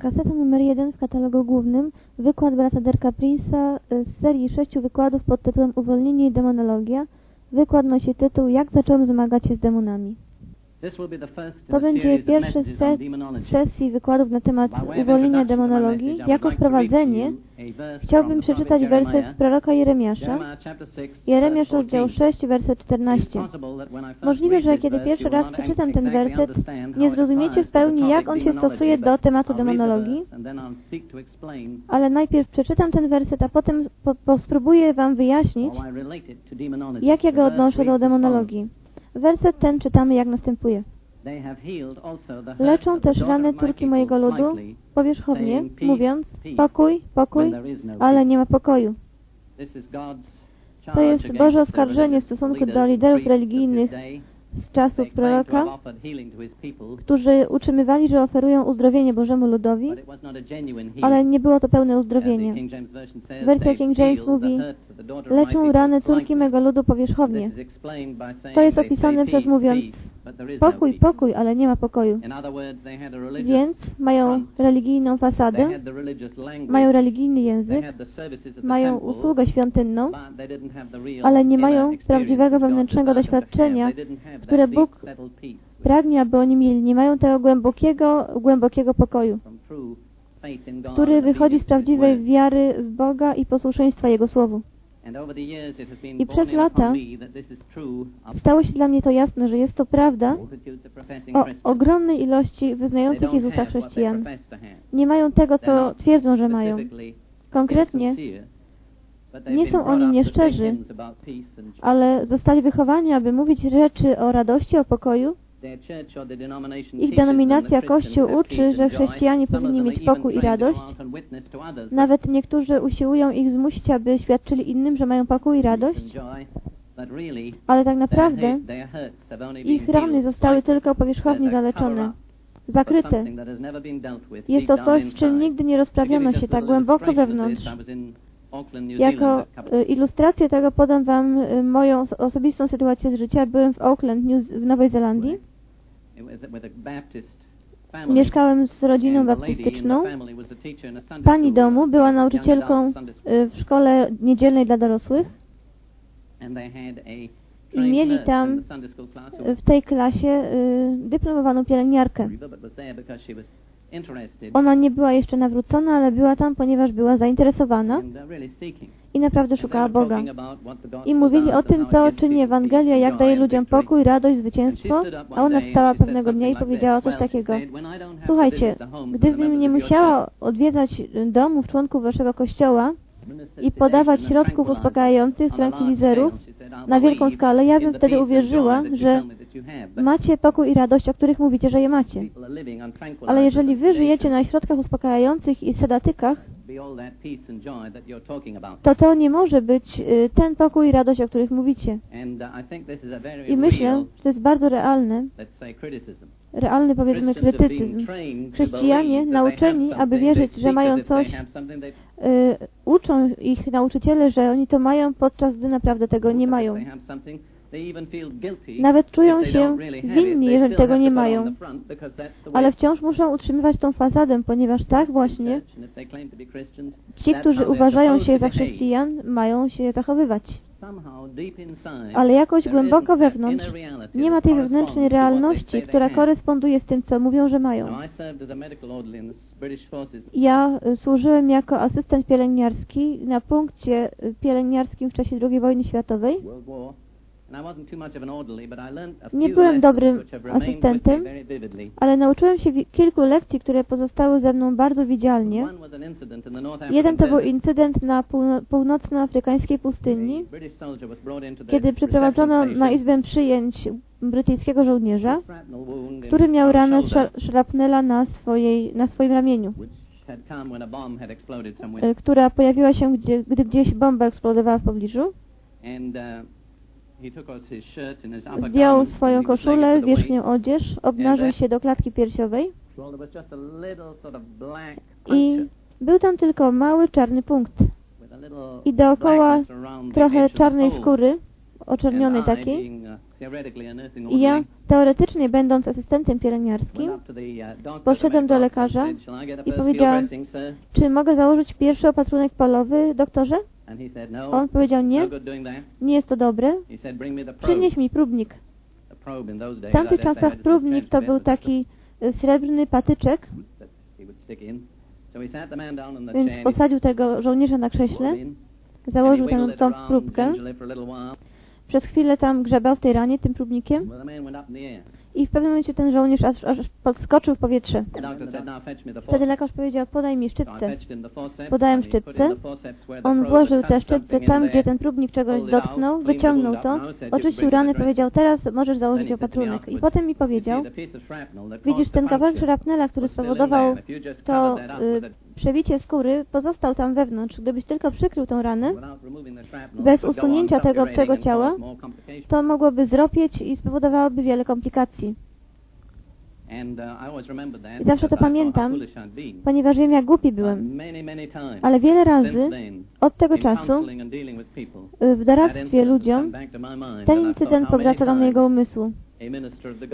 Kaseta numer jeden w katalogu głównym, wykład brata Derka Prince'a z serii sześciu wykładów pod tytułem Uwolnienie i demonologia. Wykład nosi tytuł Jak zacząłem zmagać się z demonami. To będzie pierwszy set sesji wykładów na temat uwolnienia demonologii. Jako wprowadzenie chciałbym przeczytać werset z proroka Jeremiasza. Jeremiasz rozdział 6, werset 14. Możliwe, że kiedy pierwszy raz przeczytam ten werset, nie zrozumiecie w pełni, jak on się stosuje do tematu demonologii, ale najpierw przeczytam ten werset, a potem po, po spróbuję Wam wyjaśnić, jak ja go odnoszę do demonologii. Werset ten czytamy jak następuje. Leczą też rany córki mojego ludu powierzchownie, mówiąc pokój, pokój, ale nie ma pokoju. To jest Boże oskarżenie w stosunku do liderów religijnych z czasów proroka, którzy utrzymywali, że oferują uzdrowienie Bożemu ludowi, ale nie było to pełne uzdrowienie. Wersja King James mówi, leczą rany córki mego ludu powierzchownie. To jest opisane przez mówiąc, pokój, pokój, ale nie ma pokoju. Więc mają religijną fasadę, mają religijny język, mają usługę świątynną, ale nie mają prawdziwego wewnętrznego doświadczenia, które Bóg pragnie, aby oni mieli. Nie mają tego głębokiego, głębokiego pokoju, który wychodzi z prawdziwej wiary w Boga i posłuszeństwa Jego Słowu. I przez lata stało się dla mnie to jasne, że jest to prawda o ogromnej ilości wyznających Jezusa chrześcijan. Nie mają tego, co twierdzą, że mają. Konkretnie nie są oni nieszczerzy, ale zostali wychowani, aby mówić rzeczy o radości, o pokoju. Ich denominacja Kościół uczy, że chrześcijanie powinni mieć pokój i radość. Nawet niektórzy usiłują ich zmusić, aby świadczyli innym, że mają pokój i radość. Ale tak naprawdę ich rany zostały tylko powierzchownie zaleczone, zakryte. Jest to coś, z czym nigdy nie rozprawiono się tak głęboko wewnątrz. Jako ilustrację tego podam Wam moją osobistą sytuację z życia. Byłem w Auckland, w Nowej Zelandii. Mieszkałem z rodziną baptystyczną. Pani domu była nauczycielką w szkole niedzielnej dla dorosłych. I mieli tam w tej klasie dyplomowaną pielęgniarkę. Ona nie była jeszcze nawrócona, ale była tam, ponieważ była zainteresowana i naprawdę szukała Boga. I mówili o tym, co czyni Ewangelia, jak daje ludziom pokój, radość, zwycięstwo, a ona wstała pewnego dnia i powiedziała coś takiego. Słuchajcie, gdybym nie musiała odwiedzać domów członków waszego kościoła i podawać środków uspokajających, tranquilizerów na wielką skalę, ja bym wtedy uwierzyła, że macie pokój i radość, o których mówicie, że je macie. Ale jeżeli wy żyjecie na środkach uspokajających i sedatykach, to to nie może być ten pokój i radość, o których mówicie. I myślę, że to jest bardzo realne, realny, powiedzmy, krytycyzm. Chrześcijanie nauczeni, aby wierzyć, że mają coś, y, uczą ich nauczyciele, że oni to mają, podczas gdy naprawdę tego nie mają. Nawet czują się winni, jeżeli tego nie mają. Ale wciąż muszą utrzymywać tą fasadę, ponieważ tak właśnie ci, którzy uważają się za chrześcijan, mają się zachowywać. Ale jakoś głęboko wewnątrz nie ma tej wewnętrznej realności, która koresponduje z tym, co mówią, że mają. Ja służyłem jako asystent pielęgniarski na punkcie pielęgniarskim w czasie II wojny światowej. Nie byłem dobrym asystentem, ale nauczyłem się kilku lekcji, które pozostały ze mną bardzo widzialnie. Jeden to był incydent na północnoafrykańskiej pustyni, kiedy przyprowadzono na izbę przyjęć brytyjskiego żołnierza, który miał ranę szrapnela na, swojej, na swoim ramieniu która pojawiła się, gdzie, gdy gdzieś bomba eksplodowała w pobliżu. Zdjął swoją koszulę, wierzchnią odzież, obnażył się do klatki piersiowej i był tam tylko mały czarny punkt. I dookoła trochę czarnej skóry, oczernionej takiej I ja teoretycznie, będąc asystentem pielęgniarskim, poszedłem do lekarza i powiedziałem, czy mogę założyć pierwszy opatrunek polowy, doktorze? On powiedział, nie, nie jest to dobre. Przynieś mi próbnik. W tamtych czasach próbnik to był taki srebrny patyczek, więc posadził tego żołnierza na krześle, założył tam tą próbkę, przez chwilę tam grzebał w tej ranie tym próbnikiem i w pewnym momencie ten żołnierz aż, aż podskoczył w powietrze. Wtedy lekarz powiedział, podaj mi szczypce. Podałem szczypce. On włożył tę szczypce tam, gdzie ten próbnik czegoś dotknął, wyciągnął to, oczyścił rany, powiedział, teraz możesz założyć opatrunek. I potem mi powiedział, widzisz, ten kawałek szrapnela, który spowodował to y, przebicie skóry, pozostał tam wewnątrz. Gdybyś tylko przykrył tą ranę, bez usunięcia tego obcego ciała, to mogłoby zropieć i spowodowałoby wiele komplikacji. I zawsze to pamiętam, ponieważ wiem, jak głupi byłem. Ale wiele razy od tego czasu w doradztwie ludziom ten incydent powraca do mojego umysłu.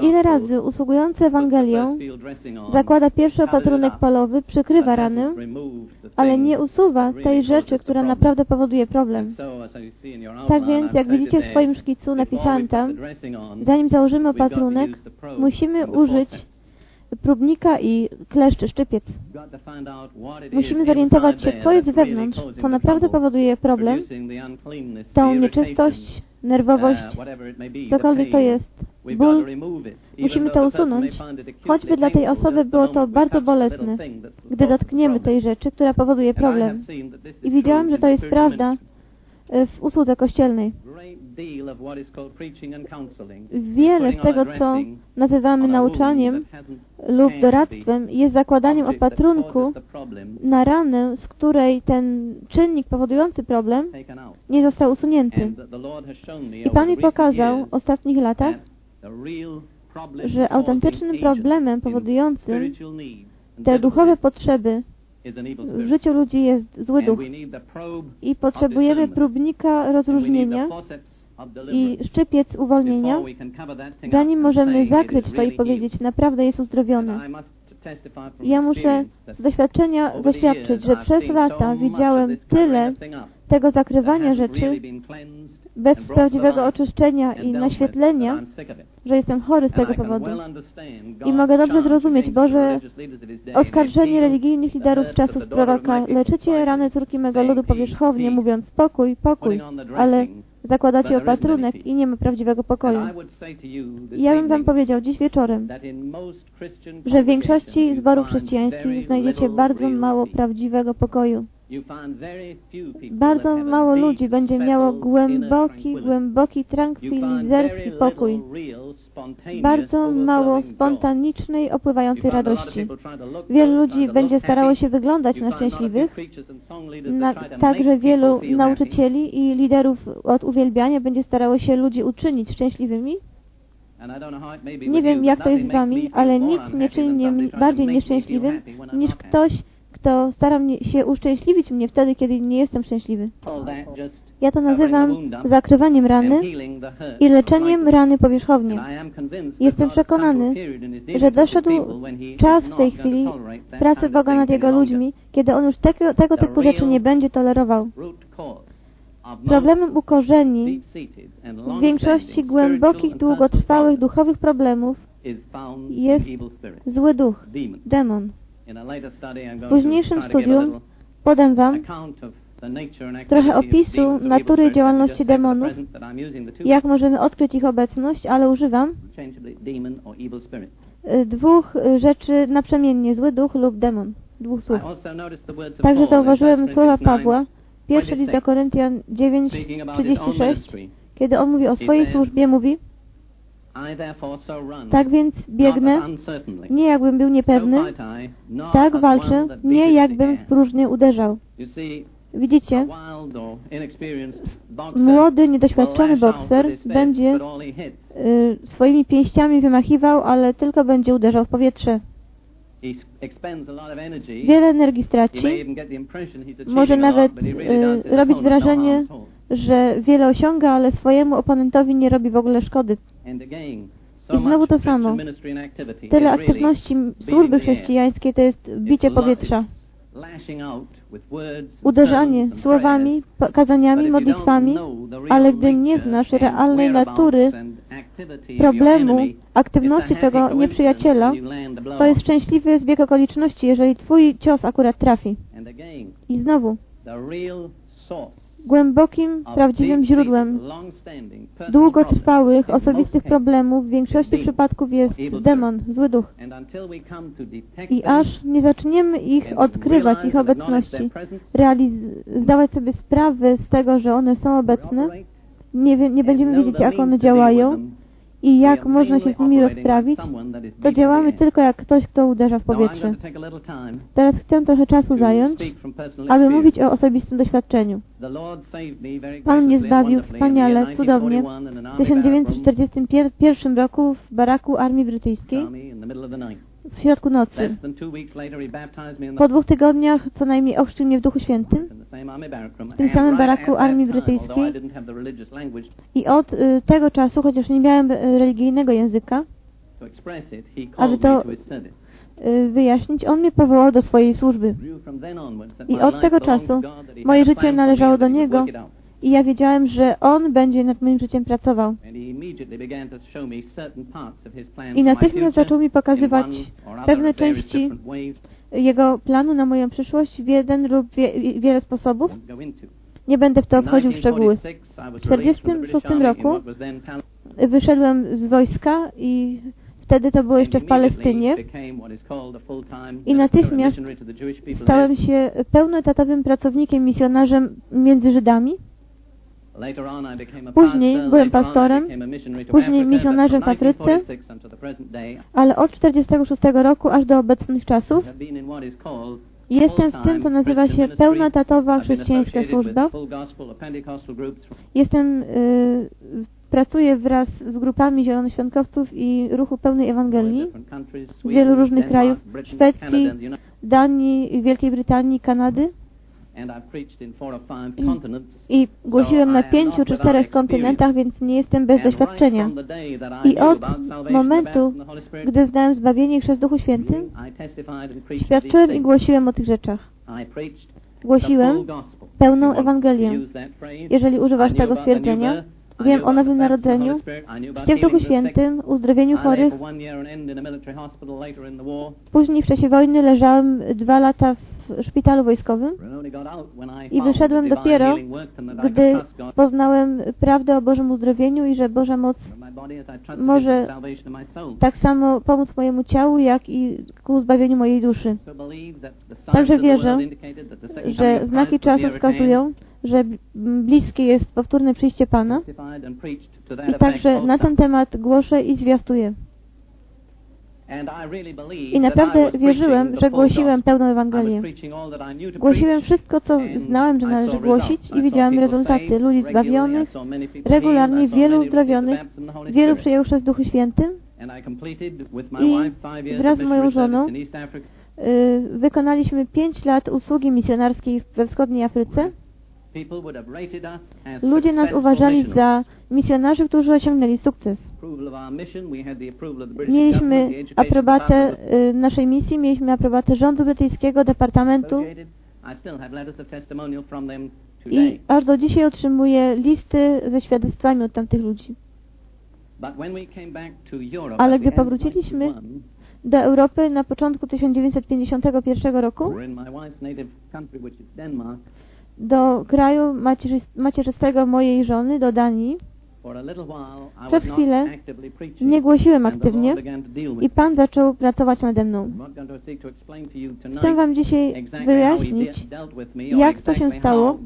Ile razy usługujący Ewangelią zakłada pierwszy opatrunek polowy, przykrywa ranę, ale nie usuwa tej rzeczy, która naprawdę powoduje problem. Tak więc, jak widzicie w swoim szkicu, napisałem tam, zanim założymy opatrunek, musimy użyć próbnika i kleszczy, szczypiec. Musimy zorientować się, co jest wewnątrz, co naprawdę powoduje problem, tą nieczystość, nerwowość, cokolwiek to jest, ból, musimy to usunąć, choćby dla tej osoby było to bardzo bolesne, gdy dotkniemy tej rzeczy, która powoduje problem. I widziałem, że to jest prawda w usłudze kościelnej. Wiele z tego, co nazywamy nauczaniem lub doradztwem, jest zakładaniem opatrunku na ranę, z której ten czynnik powodujący problem nie został usunięty. I Pan mi pokazał w ostatnich latach, że autentycznym problemem powodującym te duchowe potrzeby w życiu ludzi jest zły duch. i potrzebujemy próbnika rozróżnienia i szczypiec uwolnienia, zanim możemy zakryć to i powiedzieć, naprawdę jest uzdrowiony. Ja muszę z doświadczenia zaświadczyć, że przez lata widziałem tyle tego zakrywania rzeczy bez prawdziwego oczyszczenia i naświetlenia, że jestem chory z tego powodu. I mogę dobrze zrozumieć Boże oskarżenie religijnych liderów z czasów proroka. Leczycie rany córki mego ludu powierzchownie, mówiąc pokój, pokój, ale zakładacie opatrunek i nie ma prawdziwego pokoju. Ja bym Wam powiedział dziś wieczorem, że w większości zborów chrześcijańskich znajdziecie bardzo mało prawdziwego pokoju. Bardzo mało ludzi będzie miało głęboki, głęboki, tranquilizerski pokój. Bardzo mało spontanicznej, opływającej radości. Wielu ludzi będzie starało się wyglądać na szczęśliwych, na, także wielu nauczycieli i liderów od uwielbiania będzie starało się ludzi uczynić szczęśliwymi. Nie wiem, jak to jest z Wami, ale nic nie czyni mnie bardziej nieszczęśliwym niż ktoś, kto stara się uszczęśliwić mnie wtedy, kiedy nie jestem szczęśliwy. Ja to nazywam zakrywaniem rany i leczeniem rany powierzchownie. Jestem przekonany, że doszedł czas w tej chwili pracy Boga nad Jego ludźmi, kiedy On już tego, tego typu rzeczy nie będzie tolerował. Problemem u korzeni w większości głębokich, długotrwałych duchowych problemów jest zły duch, demon. W późniejszym studium podam Wam trochę opisu natury działalności demonów, jak możemy odkryć ich obecność, ale używam y, dwóch y, rzeczy naprzemiennie, zły duch lub demon. Dwóch słów. Także zauważyłem słowa Pawła, pierwszy list do Koryntian 9:36, kiedy on mówi o swojej służbie, mówi tak więc biegnę, nie jakbym był niepewny, tak walczę, nie jakbym w próżnię uderzał. Widzicie, młody, niedoświadczony bokser będzie y, swoimi pięściami wymachiwał, ale tylko będzie uderzał w powietrze. Wiele energii straci. Może nawet y, robić wrażenie, że wiele osiąga, ale swojemu oponentowi nie robi w ogóle szkody. I znowu to samo. Tyle aktywności służby chrześcijańskiej to jest bicie powietrza. Uderzanie słowami, kazaniami, modlitwami, ale gdy nie znasz realnej natury problemu, aktywności tego nieprzyjaciela, to jest szczęśliwy zbieg okoliczności, jeżeli Twój cios akurat trafi. I znowu, głębokim, prawdziwym źródłem długotrwałych, osobistych problemów w większości przypadków jest demon, zły duch. I aż nie zaczniemy ich odkrywać, ich obecności, zdawać sobie sprawę z tego, że one są obecne, nie, nie będziemy wiedzieć, jak one działają, i jak można się z nimi rozprawić, to działamy tylko jak ktoś, kto uderza w powietrze. Teraz chcę trochę czasu zająć, aby mówić o osobistym doświadczeniu. Pan mnie zbawił wspaniale, cudownie. w 1941 roku w baraku Armii Brytyjskiej w środku nocy. Po dwóch tygodniach co najmniej ochrzcił mnie w Duchu Świętym. W tym samym baraku Armii Brytyjskiej. i od y, tego czasu, chociaż nie miałem y, religijnego języka, aby to y, wyjaśnić, on mnie powołał do swojej służby. I od tego czasu moje życie należało do Niego i ja wiedziałem, że On będzie nad moim życiem pracował. I natychmiast zaczął mi pokazywać pewne części Jego planu na moją przyszłość w jeden lub wie, wiele sposobów. Nie będę w to wchodził w szczegóły. W 1946 roku wyszedłem z wojska i wtedy to było jeszcze w Palestynie i natychmiast stałem się pełnoetatowym pracownikiem, misjonarzem między Żydami. Później byłem pastorem, później misjonarzem w Afryce, ale od 1946 roku aż do obecnych czasów Jestem w tym, co nazywa się pełnotatowa chrześcijańska służba. Jestem, y, pracuję wraz z grupami zielonoświątkowców i ruchu pełnej Ewangelii z wielu różnych krajów, Szwecji, Danii, Wielkiej Brytanii, Kanady. I głosiłem na pięciu czy czterech kontynentach, więc nie jestem bez doświadczenia. I od momentu, gdy znałem zbawienie przez Duchu Świętym, świadczyłem i głosiłem o tych rzeczach. Głosiłem pełną Ewangelię. Jeżeli używasz tego stwierdzenia, Wiem o Nowym Narodzeniu, w Duchu Świętym, uzdrowieniu chorych. Później w czasie wojny leżałem dwa lata w szpitalu wojskowym i wyszedłem dopiero, gdy poznałem prawdę o Bożym uzdrowieniu i że Boża moc może tak samo pomóc mojemu ciału, jak i ku zbawieniu mojej duszy. Także wierzę, że znaki czasu wskazują, że bliskie jest powtórne przyjście Pana i także na ten temat głoszę i zwiastuję. I naprawdę wierzyłem, że głosiłem pełną Ewangelię. Głosiłem wszystko, co znałem, że należy głosić i widziałem rezultaty. Ludzi zbawionych, regularnie wielu uzdrowionych, wielu przyjął przez Duchu Świętym i wraz z moją żoną y, wykonaliśmy pięć lat usługi misjonarskiej we wschodniej Afryce. Ludzie nas uważali za misjonarzy, którzy osiągnęli sukces. Mieliśmy aprobatę y, naszej misji, mieliśmy aprobatę rządu brytyjskiego, departamentu. I aż do dzisiaj otrzymuję listy ze świadectwami od tamtych ludzi. Ale gdy powróciliśmy do Europy na początku 1951 roku, do kraju macierzystego mojej żony, do Danii. Przez chwilę nie głosiłem aktywnie i Pan zaczął pracować nade mną. Chcę Wam dzisiaj wyjaśnić, jak to się stało,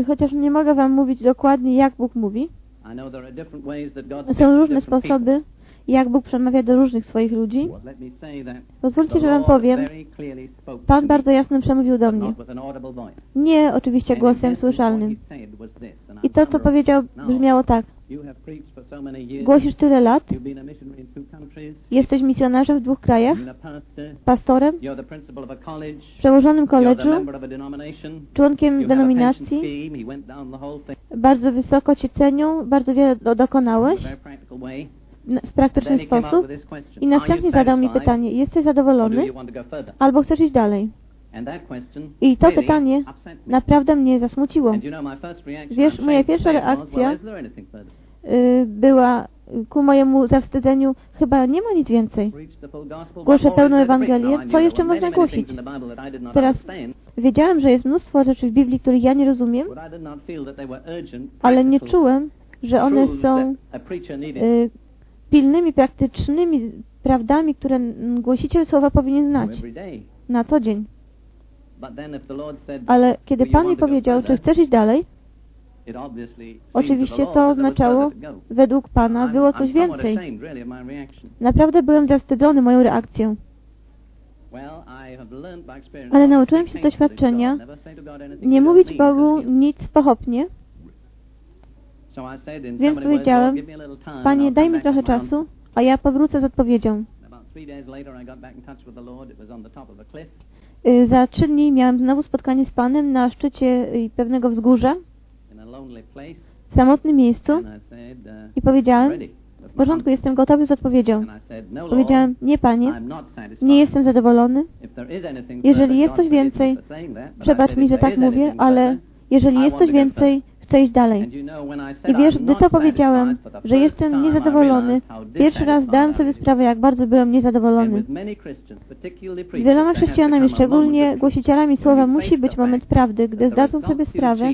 y, chociaż nie mogę Wam mówić dokładnie, jak Bóg mówi. Są różne sposoby, jak Bóg przemawia do różnych swoich ludzi. Pozwólcie, że Wam powiem, Pan bardzo jasno przemówił do mnie. Nie oczywiście głosem słyszalnym. I to, co powiedział, brzmiało tak. Głosisz tyle lat, Jesteś misjonarzem w dwóch krajach, pastorem, przełożonym koledżu, członkiem denominacji. Bardzo wysoko Cię cenią, bardzo wiele dokonałeś w praktyczny sposób. I następnie zadał mi pytanie, jesteś zadowolony albo chcesz iść dalej? I to pytanie naprawdę mnie zasmuciło. Wiesz, moja pierwsza reakcja y, była ku mojemu zawstydzeniu, chyba nie ma nic więcej. Głoszę pełną Ewangelię. Co jeszcze można głosić? Teraz wiedziałem, że jest mnóstwo rzeczy w Biblii, których ja nie rozumiem, ale nie czułem, że one są y, pilnymi, praktycznymi prawdami, które głosiciel słowa powinien znać na co dzień. Ale kiedy Pan mi powiedział, czy chcesz iść dalej, oczywiście to oznaczało, według Pana było coś więcej. Naprawdę byłem zawstydzony moją reakcją. Ale nauczyłem się z doświadczenia nie mówić Bogu nic pochopnie, więc powiedziałem, Panie, daj mi trochę czasu, a ja powrócę z odpowiedzią. Y, za trzy dni miałem znowu spotkanie z Panem na szczycie y, pewnego wzgórza, w samotnym miejscu. Uh, i powiedziałem, w porządku, jestem gotowy z odpowiedzią. No, powiedziałem, nie Panie, nie jestem zadowolony. Jeżeli jest coś więcej, przebacz mi, że tak mówię, ale jeżeli jest coś więcej, chcę iść dalej. I wiesz, gdy to powiedziałem, że jestem niezadowolony, pierwszy raz dałem sobie sprawę, jak bardzo byłem niezadowolony. Z wieloma chrześcijanami, szczególnie głosicielami słowa, musi być moment prawdy, gdy zdadzą sobie sprawę,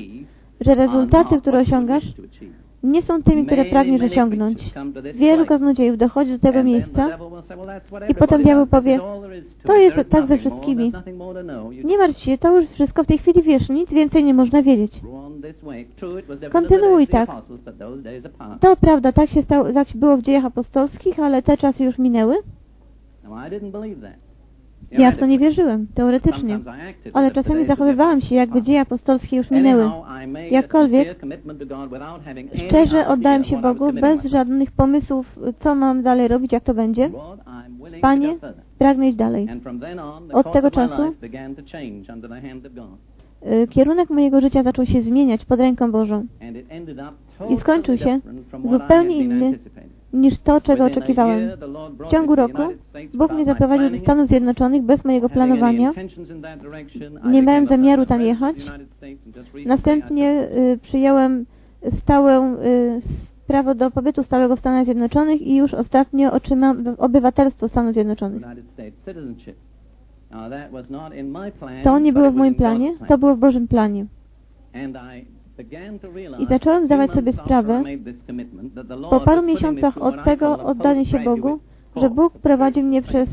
że rezultaty, które osiągasz, nie są tymi, które pragniesz osiągnąć. Wielu kaznodziejów dochodzi do tego miejsca i potem diabeł powie, to jest tak ze wszystkimi. Nie martw się, to już wszystko w tej chwili wiesz, nic więcej nie można wiedzieć. Kontynuuj tak. To prawda, tak się stało, tak było w dziejach apostolskich, ale te czasy już minęły. Ja w to nie wierzyłem, teoretycznie. Ale czasami zachowywałem się, jakby dzieje apostolskie już minęły. Jakkolwiek, szczerze oddałem się Bogu, bez żadnych pomysłów, co mam dalej robić, jak to będzie. Panie, pragnę iść dalej. Od tego czasu y, kierunek mojego życia zaczął się zmieniać pod ręką Bożą. I skończył się zupełnie inny niż to, czego oczekiwałem. W ciągu roku Bóg mnie zaprowadził do Stanów Zjednoczonych bez mojego planowania. Nie miałem zamiaru tam jechać. Następnie y, przyjąłem stałe y, prawo do pobytu stałego w Stanach Zjednoczonych i już ostatnio otrzymam obywatelstwo Stanów Zjednoczonych. To nie było w moim planie, to było w Bożym planie. I zacząłem zdawać sobie sprawę po paru miesiącach od tego oddania się Bogu, że Bóg prowadzi mnie przez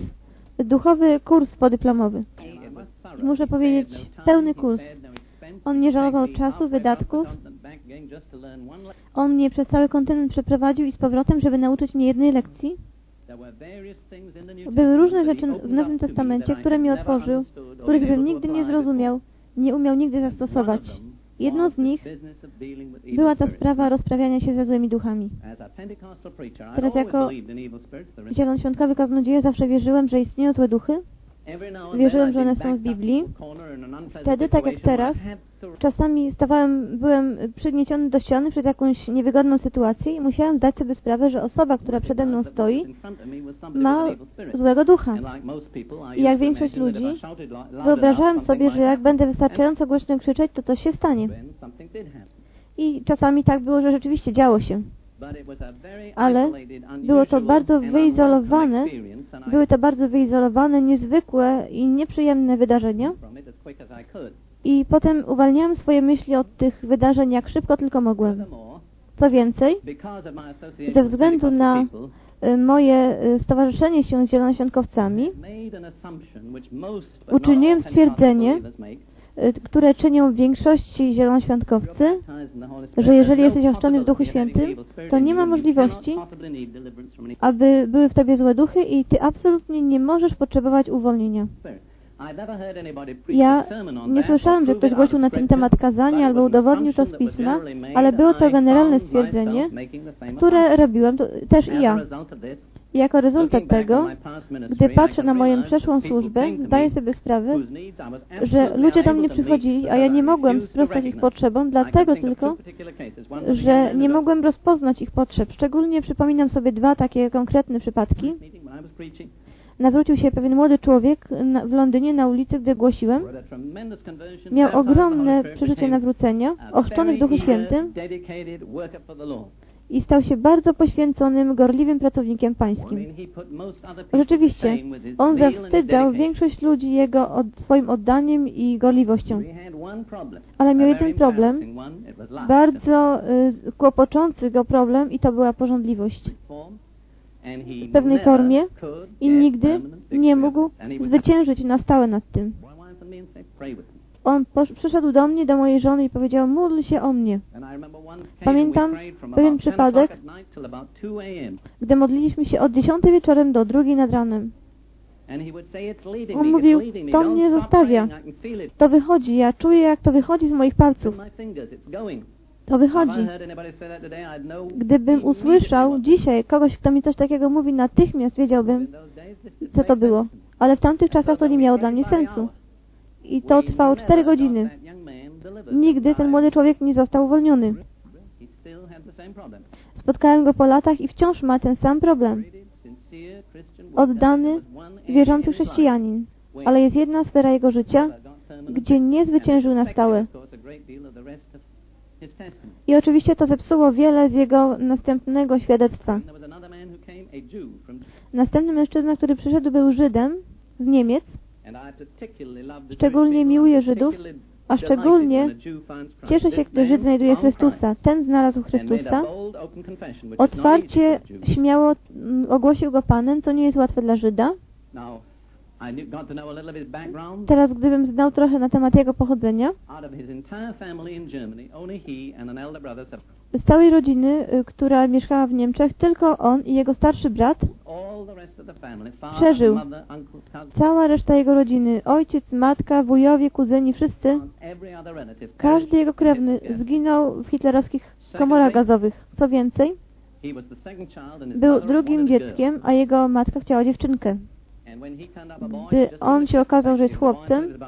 duchowy kurs podyplomowy. Muszę powiedzieć, pełny kurs. On nie żałował czasu, wydatków. On mnie przez cały kontynent przeprowadził i z powrotem, żeby nauczyć mnie jednej lekcji. Były różne rzeczy w Nowym Testamencie, które mi otworzył, których bym nigdy nie zrozumiał, nie umiał nigdy zastosować. Jedną z nich była ta sprawa rozprawiania się ze złymi duchami. Teraz jako zielonoświątkowy kaznodzieja zawsze wierzyłem, że istnieją złe duchy. Wierzyłem, że one są w Biblii. Wtedy, tak jak teraz, czasami stawałem, byłem przygnieciony do ściany przed jakąś niewygodną sytuacją i musiałem zdać sobie sprawę, że osoba, która przede mną stoi, ma złego ducha. I jak większość ludzi, wyobrażałem sobie, że jak będę wystarczająco głośno krzyczeć, to coś się stanie. I czasami tak było, że rzeczywiście działo się ale było to bardzo wyizolowane, były to bardzo wyizolowane, niezwykłe i nieprzyjemne wydarzenia. I potem uwalniałem swoje myśli od tych wydarzeń jak szybko tylko mogłem. Co więcej, ze względu na y, moje y, stowarzyszenie się z zielonoświątkowcami, uczyniłem stwierdzenie, które czynią w większości zielonoświątkowcy, że jeżeli jesteś ochrzczony w Duchu Świętym, to nie ma możliwości, aby były w Tobie złe duchy i Ty absolutnie nie możesz potrzebować uwolnienia. Ja nie słyszałem, że ktoś głosił na ten temat kazanie albo udowodnił to z Pisma, ale było to generalne stwierdzenie, które robiłem też i ja. I jako rezultat tego, gdy patrzę na moją przeszłą służbę, zdaję sobie sprawę, że ludzie do mnie przychodzili, a ja nie mogłem sprostać ich potrzebom, dlatego tylko, że nie mogłem rozpoznać ich potrzeb. Szczególnie przypominam sobie dwa takie konkretne przypadki. Nawrócił się pewien młody człowiek w Londynie na ulicy, gdy głosiłem. Miał ogromne przeżycie nawrócenia, ochrzczony w Duchu Świętym i stał się bardzo poświęconym, gorliwym pracownikiem pańskim. Rzeczywiście, on zawstydzał większość ludzi jego od, swoim oddaniem i gorliwością. Ale miał jeden problem, bardzo y, kłopoczący go problem i to była porządliwość w pewnej formie i nigdy nie mógł zwyciężyć na stałe nad tym. On przyszedł do mnie, do mojej żony i powiedział, módl się o mnie. Pamiętam pewien przypadek, gdy modliliśmy się od 10 wieczorem do drugiej nad ranem. On mówił, to mnie zostawia. To wychodzi, ja czuję, jak to wychodzi z moich palców. To wychodzi. Gdybym usłyszał dzisiaj kogoś, kto mi coś takiego mówi, natychmiast wiedziałbym, co to było. Ale w tamtych czasach to nie miało dla mnie sensu. I to trwało cztery godziny. Nigdy ten młody człowiek nie został uwolniony. Spotkałem go po latach i wciąż ma ten sam problem. Oddany, wierzący chrześcijanin. Ale jest jedna sfera jego życia, gdzie nie zwyciężył na stałe. I oczywiście to zepsuło wiele z jego następnego świadectwa. Następny mężczyzna, który przyszedł, był Żydem z Niemiec. Szczególnie miłuje Żydów, a szczególnie cieszę się, gdy Żyd znajduje Chrystusa. Ten znalazł Chrystusa. Otwarcie, śmiało mm, ogłosił go Panem, co nie jest łatwe dla Żyda. Teraz, gdybym znał trochę na temat jego pochodzenia, z całej rodziny, y, która mieszkała w Niemczech, tylko on i jego starszy brat przeżył. Cała reszta jego rodziny, ojciec, matka, wujowie, kuzyni, wszyscy, każdy jego krewny zginął w hitlerowskich komorach gazowych. Co więcej, był drugim dzieckiem, a jego matka chciała dziewczynkę. Gdy on się okazał, że jest chłopcem,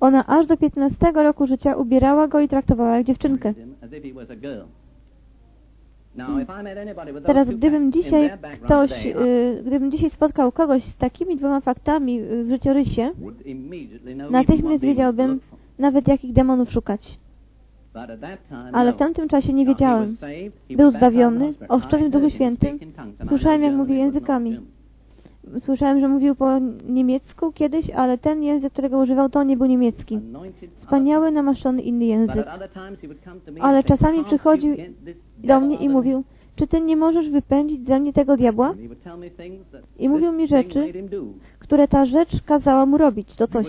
ona aż do 15 roku życia ubierała go i traktowała jak dziewczynkę. Teraz gdybym dzisiaj ktoś, y, gdybym dzisiaj spotkał kogoś z takimi dwoma faktami w życiorysie, natychmiast wiedziałbym nawet jakich demonów szukać. Ale w tamtym czasie nie wiedziałem. Był zbawiony, ochrzczony w Duchu Świętym, słyszałem jak mówił językami. Słyszałem, że mówił po niemiecku kiedyś, ale ten język, którego używał, to nie był niemiecki. Wspaniały, namaszczony inny język. Ale czasami przychodził do mnie i mówił, czy ty nie możesz wypędzić ze mnie tego diabła? I mówił mi rzeczy, które ta rzecz kazała mu robić, to coś.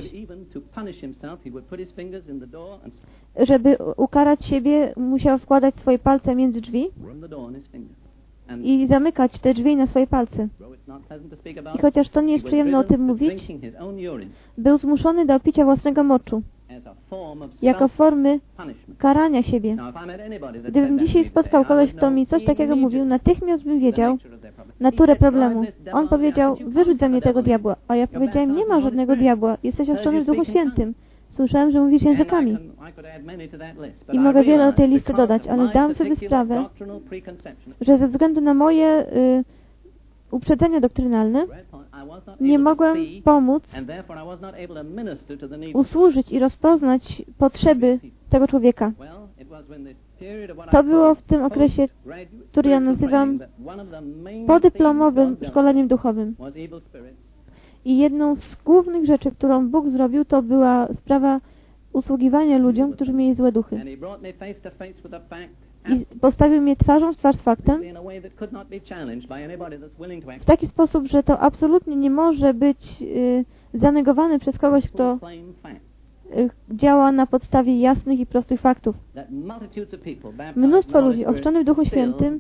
Żeby ukarać siebie, musiał wkładać swoje palce między drzwi i zamykać te drzwi na swoje palce. I chociaż to nie jest przyjemne o tym mówić, był zmuszony do opicia własnego moczu jako formy karania siebie. Gdybym dzisiaj spotkał kogoś, kto mi coś takiego mówił, natychmiast bym wiedział naturę problemu. On powiedział, wyrzuć ze mnie tego diabła. A ja powiedziałem, nie ma żadnego diabła, jesteś ochrzczony w Duchu Świętym. Słyszałem, że mówisz językami. I mogę wiele do tej listy dodać, ale zdałem sobie sprawę, że ze względu na moje y, uprzedzenia doktrynalne nie mogłem pomóc usłużyć i rozpoznać potrzeby tego człowieka. To było w tym okresie, który ja nazywam podyplomowym szkoleniem duchowym. I jedną z głównych rzeczy, którą Bóg zrobił, to była sprawa usługiwania ludziom, którzy mieli złe duchy. I postawił mnie twarzą w twarz z faktem w taki sposób, że to absolutnie nie może być y, zanegowane przez kogoś, kto y, działa na podstawie jasnych i prostych faktów. Mnóstwo ludzi ochrzczonych w Duchu Świętym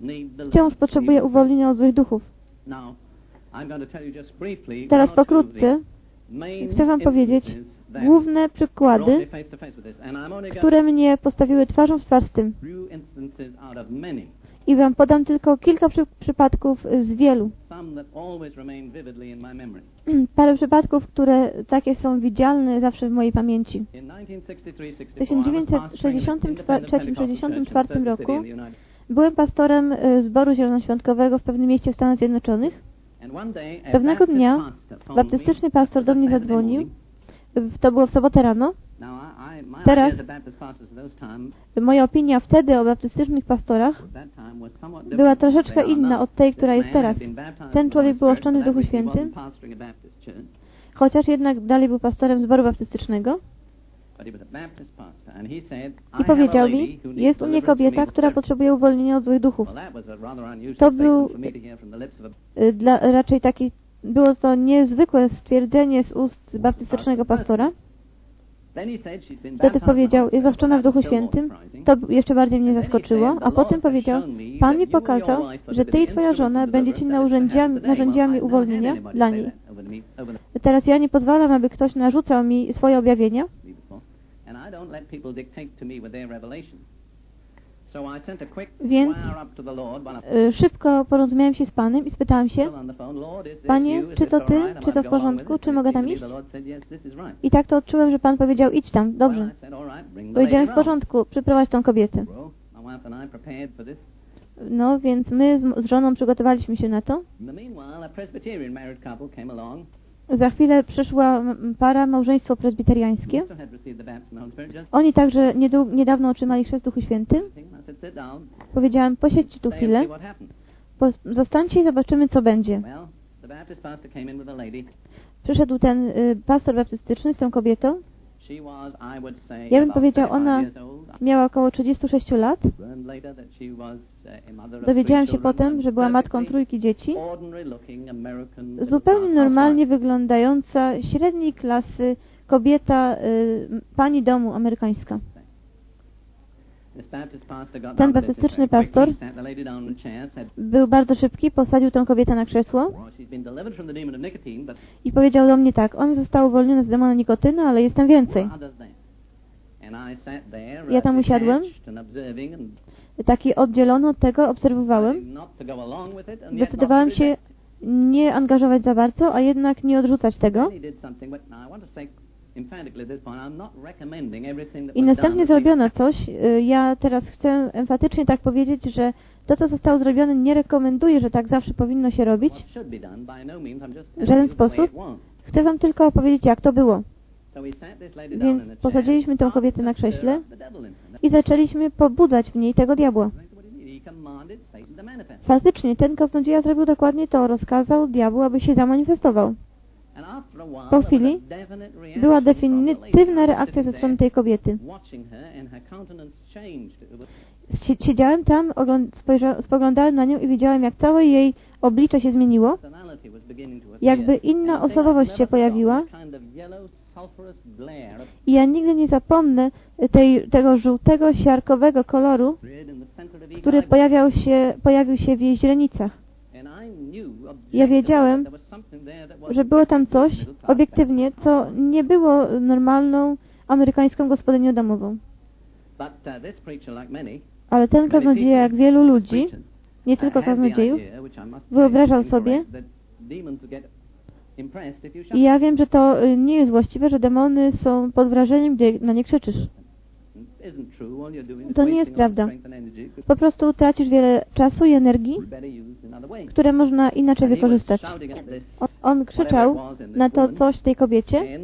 wciąż potrzebuje uwolnienia od złych duchów. Teraz pokrótce chcę Wam powiedzieć główne przykłady, które mnie postawiły twarzą w twarz z tym. I Wam podam tylko kilka przy, przypadków z wielu. Parę przypadków, które takie są widzialne zawsze w mojej pamięci. W 1963-64 roku byłem pastorem e, zboru zielonoświątkowego w pewnym mieście w Stanach Zjednoczonych. Pewnego dnia baptystyczny pastor do mnie zadzwonił. To było w sobotę rano. Teraz moja opinia wtedy o baptystycznych pastorach była troszeczkę inna od tej, która jest teraz. Ten człowiek był oszczony w Duchu Świętym, chociaż jednak dalej był pastorem zboru baptystycznego. I powiedział mi, jest u mnie kobieta, która potrzebuje uwolnienia od złych duchów. To był y, dla, raczej taki, było to niezwykłe stwierdzenie z ust baptystycznego pastora. Wtedy powiedział, jest oszczona w Duchu Świętym. To jeszcze bardziej mnie zaskoczyło. A potem powiedział, Pan mi pokazał, że Ty i Twoja żona będziecie narzędziami, narzędziami uwolnienia dla niej. Teraz ja nie pozwalam, aby ktoś narzucał mi swoje objawienia. Więc szybko porozumiałem się z Panem i spytałem się, Panie, czy to Ty, czy to w porządku, czy mogę tam iść? I tak to odczułem, że Pan powiedział, idź tam, dobrze. Powiedziałem, w porządku, przyprowadź tą kobietę. No, więc my z żoną przygotowaliśmy się na to. Za chwilę przyszła para, małżeństwo prezbiteriańskie. Oni także niedawno otrzymali chrzest Duchu Świętym. Powiedziałem, posiedźcie tu chwilę, zostańcie i zobaczymy, co będzie. Przyszedł ten y, pastor baptystyczny z tą kobietą. Ja bym powiedział, ona miała około 36 lat. Dowiedziałem się potem, że była matką trójki dzieci. Zupełnie normalnie wyglądająca, średniej klasy kobieta, y, pani domu amerykańska. Ten baptystyczny pastor był bardzo szybki, posadził tę kobietę na krzesło i powiedział do mnie tak, on został uwolniony z demona nikotyny, ale jestem więcej. Ja tam usiadłem, taki oddzielony od tego, obserwowałem. Zdecydowałem się nie angażować za bardzo, a jednak nie odrzucać tego. I następnie zrobiono coś. Y, ja teraz chcę emfatycznie tak powiedzieć, że to, co zostało zrobione, nie rekomenduję, że tak zawsze powinno się robić. W żaden sposób. Chcę Wam tylko opowiedzieć, jak to było. Więc posadziliśmy tę kobietę na krześle i zaczęliśmy pobudzać w niej tego diabła. Faktycznie, ten kaznodzieja zrobił dokładnie to. Rozkazał diabłu, aby się zamanifestował. Po chwili była definitywna reakcja ze strony tej kobiety. Siedziałem tam, spoglądałem na nią i widziałem, jak całe jej oblicze się zmieniło, jakby inna osobowość się pojawiła. I ja nigdy nie zapomnę tej, tego żółtego, siarkowego koloru, który pojawiał się, pojawił się w jej źrenicach. Ja wiedziałem, że było tam coś, obiektywnie, co nie było normalną amerykańską gospodynią domową. Ale ten kaznodzieja, jak wielu ludzi, nie tylko kaznodziejów, wyobrażał sobie, i ja wiem, że to y, nie jest właściwe, że demony są pod wrażeniem, gdy na nie krzyczysz. To nie jest prawda. Po prostu tracisz wiele czasu i energii, które można inaczej wykorzystać. On krzyczał na to coś tej kobiecie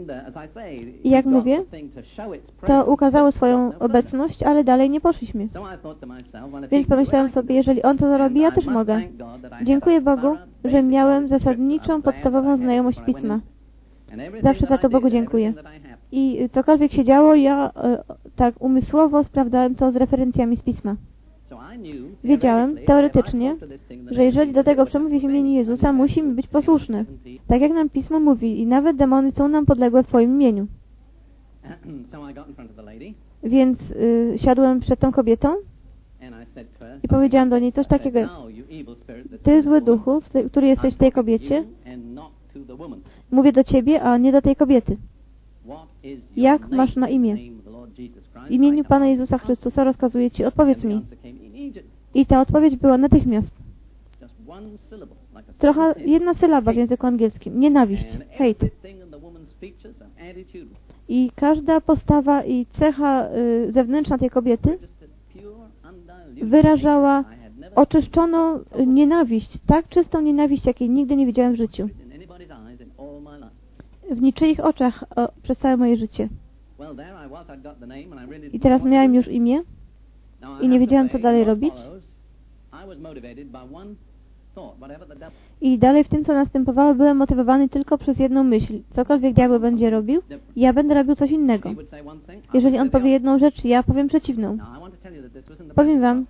i jak mówię, to ukazało swoją obecność, ale dalej nie poszliśmy. Więc pomyślałem sobie, jeżeli on to zrobi, ja też mogę. Dziękuję Bogu, że miałem zasadniczą, podstawową znajomość Pisma. Zawsze za to Bogu dziękuję. I cokolwiek się działo, ja e, tak umysłowo sprawdzałem to z referencjami z Pisma. Wiedziałem teoretycznie, że jeżeli do tego przemówi w imieniu Jezusa, musimy być posłuszne. Tak jak nam Pismo mówi i nawet demony są nam podległe w Twoim imieniu. Więc y, siadłem przed tą kobietą i powiedziałem do niej coś takiego. Ty zły duchu, który jesteś w tej kobiecie, mówię do ciebie, a nie do tej kobiety. Jak masz na imię? W imieniu Pana Jezusa Chrystusa rozkazuję Ci, odpowiedz mi. I ta odpowiedź była natychmiast. Trochę jedna sylaba w języku angielskim. Nienawiść, hejt. I każda postawa i cecha y, zewnętrzna tej kobiety wyrażała oczyszczoną nienawiść, tak czystą nienawiść, jakiej nigdy nie widziałem w życiu. W niczyich oczach o, przez całe moje życie. I teraz miałem już imię i nie wiedziałem, co dalej robić. I dalej w tym, co następowało, byłem motywowany tylko przez jedną myśl. Cokolwiek diabeł będzie robił, ja będę robił coś innego. Jeżeli on powie jedną rzecz, ja powiem przeciwną. Powiem wam,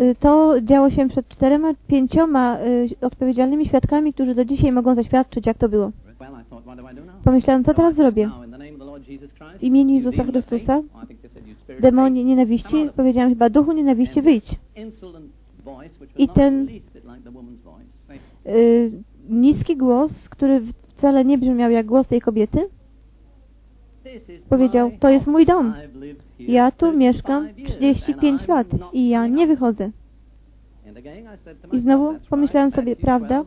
y, to działo się przed czterema, pięcioma y, odpowiedzialnymi świadkami, którzy do dzisiaj mogą zaświadczyć, jak to było. Pomyślałem, co teraz zrobię? W imieniu Jezusa Chrystusa, demonie nienawiści, powiedziałem chyba, duchu nienawiści, wyjdź. I ten y, niski głos, który wcale nie brzmiał jak głos tej kobiety, powiedział, to jest mój dom. Ja tu mieszkam 35 lat i ja nie wychodzę. I znowu pomyślałem sobie, prawda?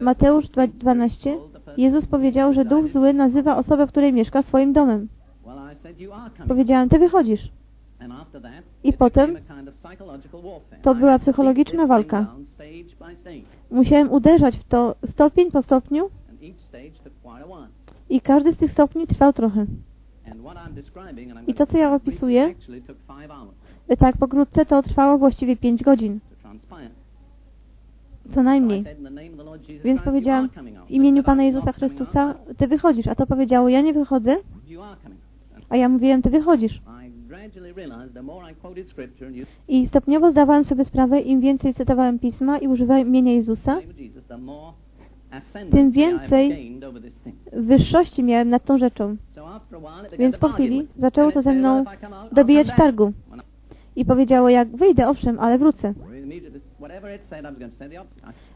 Mateusz 12. Jezus powiedział, że duch zły nazywa osobę, w której mieszka, swoim domem. Powiedziałem, ty wychodzisz. I potem to była psychologiczna walka. Musiałem uderzać w to stopień po stopniu i każdy z tych stopni trwał trochę. I to, co ja opisuję, tak pokrótce, to trwało właściwie 5 godzin. Co najmniej. Więc powiedziałam, w imieniu Pana Jezusa Chrystusa, Ty wychodzisz. A to powiedziało, ja nie wychodzę. A ja mówiłem, Ty wychodzisz. I stopniowo zdawałem sobie sprawę, im więcej cytowałem Pisma i używałem imienia Jezusa, tym więcej wyższości miałem nad tą rzeczą. Więc po chwili zaczęło to ze mną dobijać targu. I powiedziało, jak wyjdę, owszem, ale wrócę.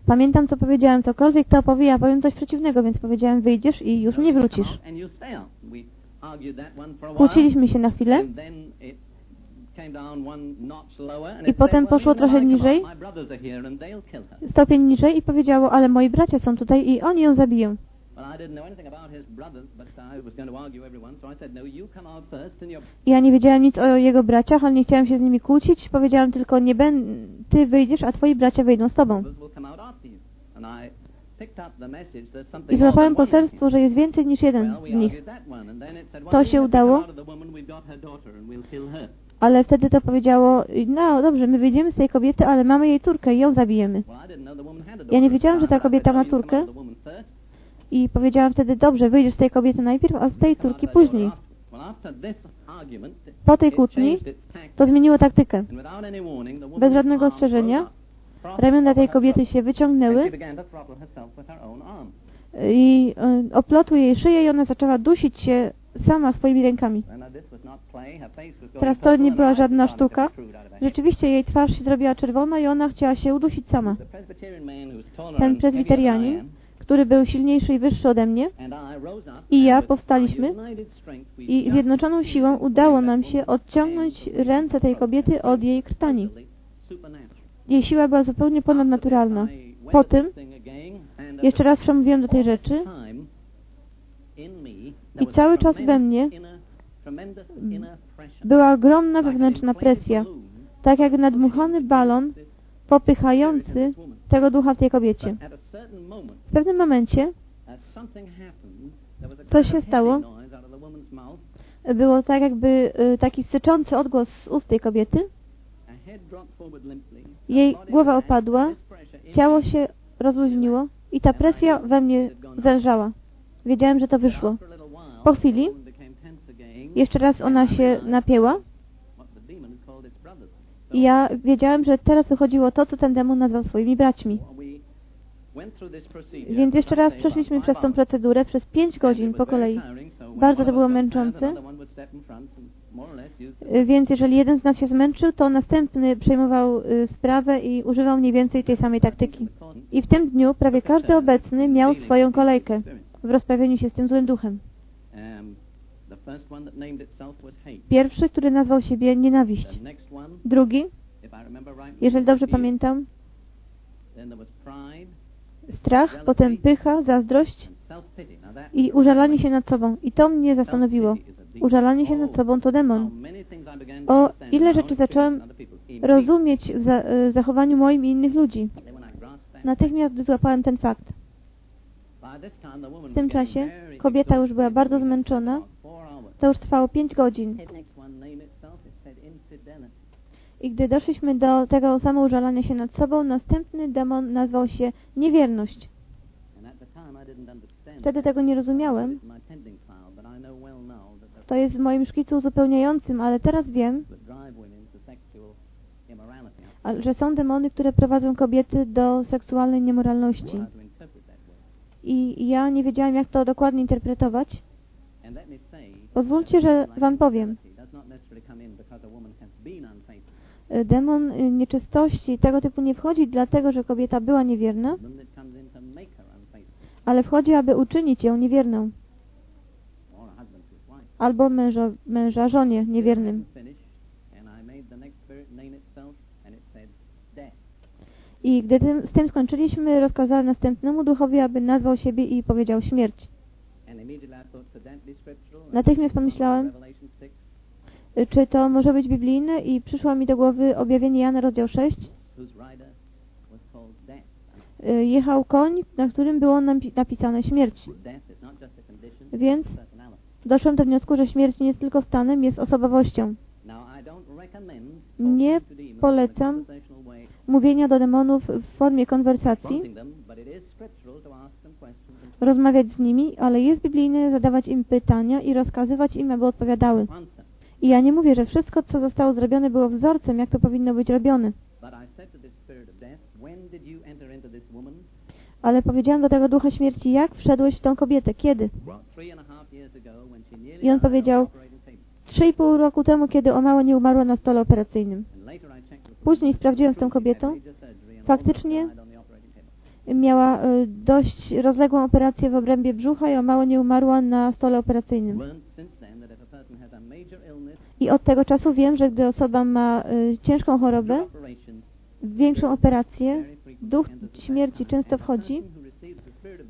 Pamiętam, co powiedziałem, cokolwiek to opowie, ja powiem coś przeciwnego, więc powiedziałem, wyjdziesz i już nie wrócisz. Kłóciliśmy się na chwilę i potem poszło trochę niżej, stopień niżej i powiedziało, ale moi bracia są tutaj i oni ją zabiją. Ja nie wiedziałem nic o jego braciach, ale nie chciałem się z nimi kłócić. Powiedziałem tylko, nie ben, ty wyjdziesz, a twoi bracia wyjdą z tobą. I złapałem poselstwo, że jest więcej niż jeden z nich. To się udało, ale wtedy to powiedziało, no dobrze, my wyjdziemy z tej kobiety, ale mamy jej córkę i ją zabijemy. Ja nie wiedziałam, że ta kobieta ma córkę i powiedziałam wtedy, dobrze, wyjdziesz z tej kobiety najpierw, a z tej córki później. Po tej kłótni to zmieniło taktykę. Bez żadnego ostrzeżenia ramiona tej kobiety się wyciągnęły i e, oplotły jej szyję i ona zaczęła dusić się sama swoimi rękami. Teraz to nie była żadna sztuka. Rzeczywiście jej twarz się zrobiła czerwona i ona chciała się udusić sama. Ten prezbiterianin, który był silniejszy i wyższy ode mnie, i ja powstaliśmy. i zjednoczoną siłą udało nam się odciągnąć ręce tej kobiety od jej krtani. Jej siła była zupełnie ponadnaturalna. Po tym jeszcze raz przemówiłem do tej rzeczy. i cały czas we mnie była ogromna wewnętrzna presja, tak jak nadmuchany balon popychający tego ducha w tej kobiecie. W pewnym momencie coś się stało. Było tak jakby y, taki syczący odgłos z ust tej kobiety. Jej głowa opadła, ciało się rozluźniło i ta presja we mnie zelżała. Wiedziałem, że to wyszło. Po chwili jeszcze raz ona się napięła i ja wiedziałem, że teraz wychodziło to, co ten demon nazwał swoimi braćmi. Więc jeszcze raz przeszliśmy przez tą procedurę przez pięć godzin po kolei. Bardzo to było męczące. Więc jeżeli jeden z nas się zmęczył, to następny przejmował y, sprawę i używał mniej więcej tej samej taktyki. I w tym dniu prawie każdy obecny miał swoją kolejkę w rozprawieniu się z tym złym duchem. Pierwszy, który nazwał siebie nienawiść. Drugi Jeżeli dobrze pamiętam, strach, potem pycha, zazdrość i użalanie się nad sobą. I to mnie zastanowiło. Użalanie się nad sobą to demon. O ile rzeczy zacząłem rozumieć w za zachowaniu moim i innych ludzi. Natychmiast złapałem ten fakt. W tym czasie kobieta już była bardzo zmęczona. To już trwało pięć godzin. I gdy doszliśmy do tego samoużalania się nad sobą, następny demon nazwał się niewierność. Wtedy tego nie rozumiałem. To jest w moim szkicu uzupełniającym, ale teraz wiem, że są demony, które prowadzą kobiety do seksualnej niemoralności. I ja nie wiedziałem, jak to dokładnie interpretować. Pozwólcie, że Wam powiem. Demon nieczystości tego typu nie wchodzi dlatego, że kobieta była niewierna, ale wchodzi, aby uczynić ją niewierną. Albo męża, męża żonie niewiernym. I gdy tym, z tym skończyliśmy, rozkazałem następnemu duchowi, aby nazwał siebie i powiedział śmierć. Natychmiast pomyślałem, czy to może być biblijne i przyszło mi do głowy objawienie Jana, rozdział 6. Jechał koń, na którym było napisane śmierć. Więc doszłem do wniosku, że śmierć nie jest tylko stanem, jest osobowością. Nie polecam mówienia do demonów w formie konwersacji, rozmawiać z nimi, ale jest biblijne zadawać im pytania i rozkazywać im, aby odpowiadały. I ja nie mówię, że wszystko, co zostało zrobione, było wzorcem, jak to powinno być robione. Ale powiedziałem do tego ducha śmierci, jak wszedłeś w tą kobietę? Kiedy? I on powiedział, trzy i pół roku temu, kiedy o mało nie umarła na stole operacyjnym. Później sprawdziłem z tą kobietą. Faktycznie miała e, dość rozległą operację w obrębie brzucha i o mało nie umarła na stole operacyjnym. I od tego czasu wiem, że gdy osoba ma y, ciężką chorobę, większą operację, duch śmierci często wchodzi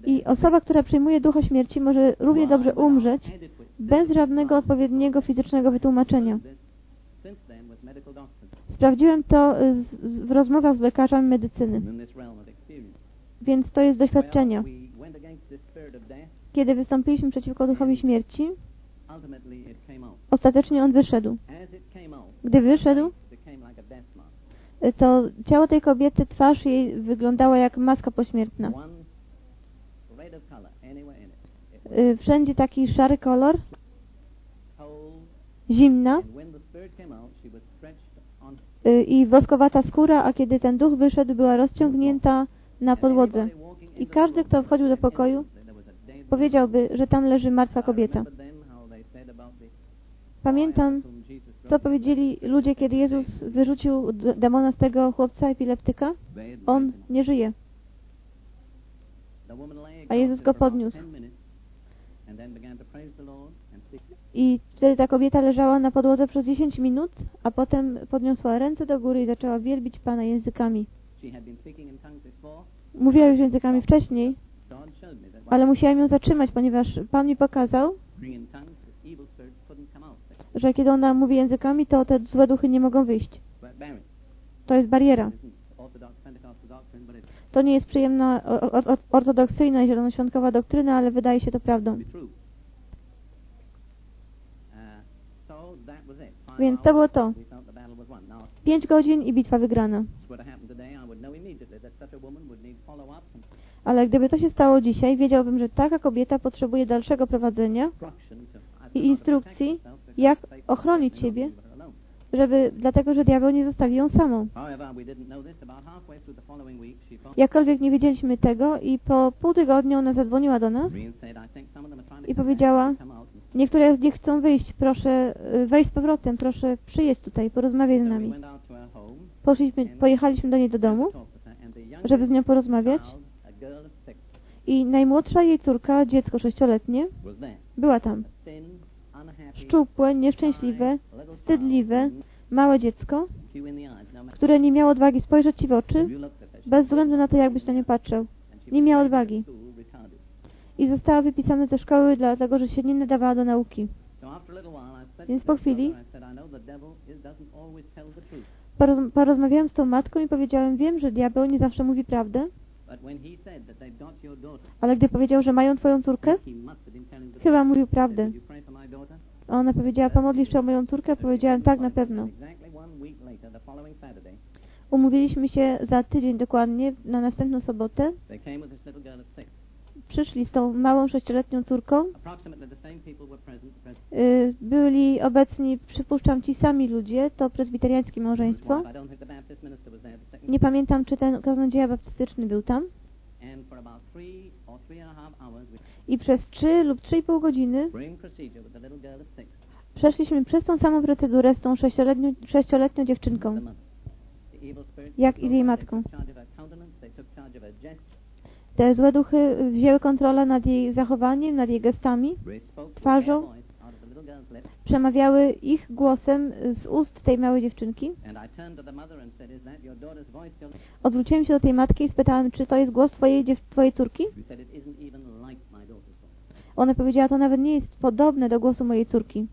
i osoba, która przyjmuje ducha śmierci może równie dobrze umrzeć bez żadnego odpowiedniego fizycznego wytłumaczenia. Sprawdziłem to w rozmowach z lekarzami medycyny. Więc to jest doświadczenia. Kiedy wystąpiliśmy przeciwko duchowi śmierci, ostatecznie on wyszedł. Gdy wyszedł, to ciało tej kobiety, twarz jej wyglądała jak maska pośmiertna. Y, wszędzie taki szary kolor, zimna. Y, i woskowata skóra, a kiedy ten duch wyszedł, była rozciągnięta na podłodze. I każdy, kto wchodził do pokoju, powiedziałby, że tam leży martwa kobieta. Pamiętam, co powiedzieli ludzie, kiedy Jezus wyrzucił demona z tego chłopca epileptyka. On nie żyje. A Jezus go podniósł. I wtedy ta kobieta leżała na podłodze przez 10 minut, a potem podniosła ręce do góry i zaczęła wielbić Pana językami. Mówiła już językami wcześniej, ale musiałem ją zatrzymać, ponieważ Pan mi pokazał, że kiedy ona mówi językami, to te złe duchy nie mogą wyjść. To jest bariera. To nie jest przyjemna, ortodoksyjna i zielonoświątkowa doktryna, ale wydaje się to prawdą. Więc to było to. Pięć godzin i bitwa wygrana. Ale gdyby to się stało dzisiaj, wiedziałbym, że taka kobieta potrzebuje dalszego prowadzenia i instrukcji, jak ochronić siebie, żeby, dlatego, że diabeł nie zostawi ją samą. Jakkolwiek nie wiedzieliśmy tego i po pół tygodnia ona zadzwoniła do nas i powiedziała, niektóre z nich chcą wyjść, proszę y, wejść z powrotem, proszę przyjeść tutaj, porozmawiać z nami. Poszliśmy, pojechaliśmy do niej do domu, żeby z nią porozmawiać i najmłodsza jej córka, dziecko sześcioletnie, była tam. Szczupłe, nieszczęśliwe, wstydliwe, małe dziecko, które nie miało odwagi spojrzeć Ci w oczy, bez względu na to, jakbyś na nie patrzył. Nie miało odwagi. I została wypisana ze szkoły, dlatego że się nie nadawała do nauki. Więc po chwili poroz porozmawiałem z tą matką i powiedziałem, wiem, że diabeł nie zawsze mówi prawdę, ale gdy powiedział, że mają Twoją córkę, chyba mówił prawdę. Ona powiedziała, pomodlisz się o moją córkę? Powiedziałem, tak, na pewno. Umówiliśmy się za tydzień dokładnie, na następną sobotę. Przyszli z tą małą sześcioletnią córką. Y, byli obecni, przypuszczam, ci sami ludzie, to prezbiteriańskie małżeństwo. Nie pamiętam, czy ten kaznodzieja baptystyczny był tam. I przez trzy lub trzy i pół godziny przeszliśmy przez tą samą procedurę z tą sześcioletnią, sześcioletnią dziewczynką, jak i z jej matką. Te złe duchy wzięły kontrolę nad jej zachowaniem, nad jej gestami, twarzą, przemawiały ich głosem z ust tej małej dziewczynki. Odwróciłem się do tej matki i spytałem, czy to jest głos twojej, twojej córki? Ona powiedziała, to nawet nie jest podobne do głosu mojej córki.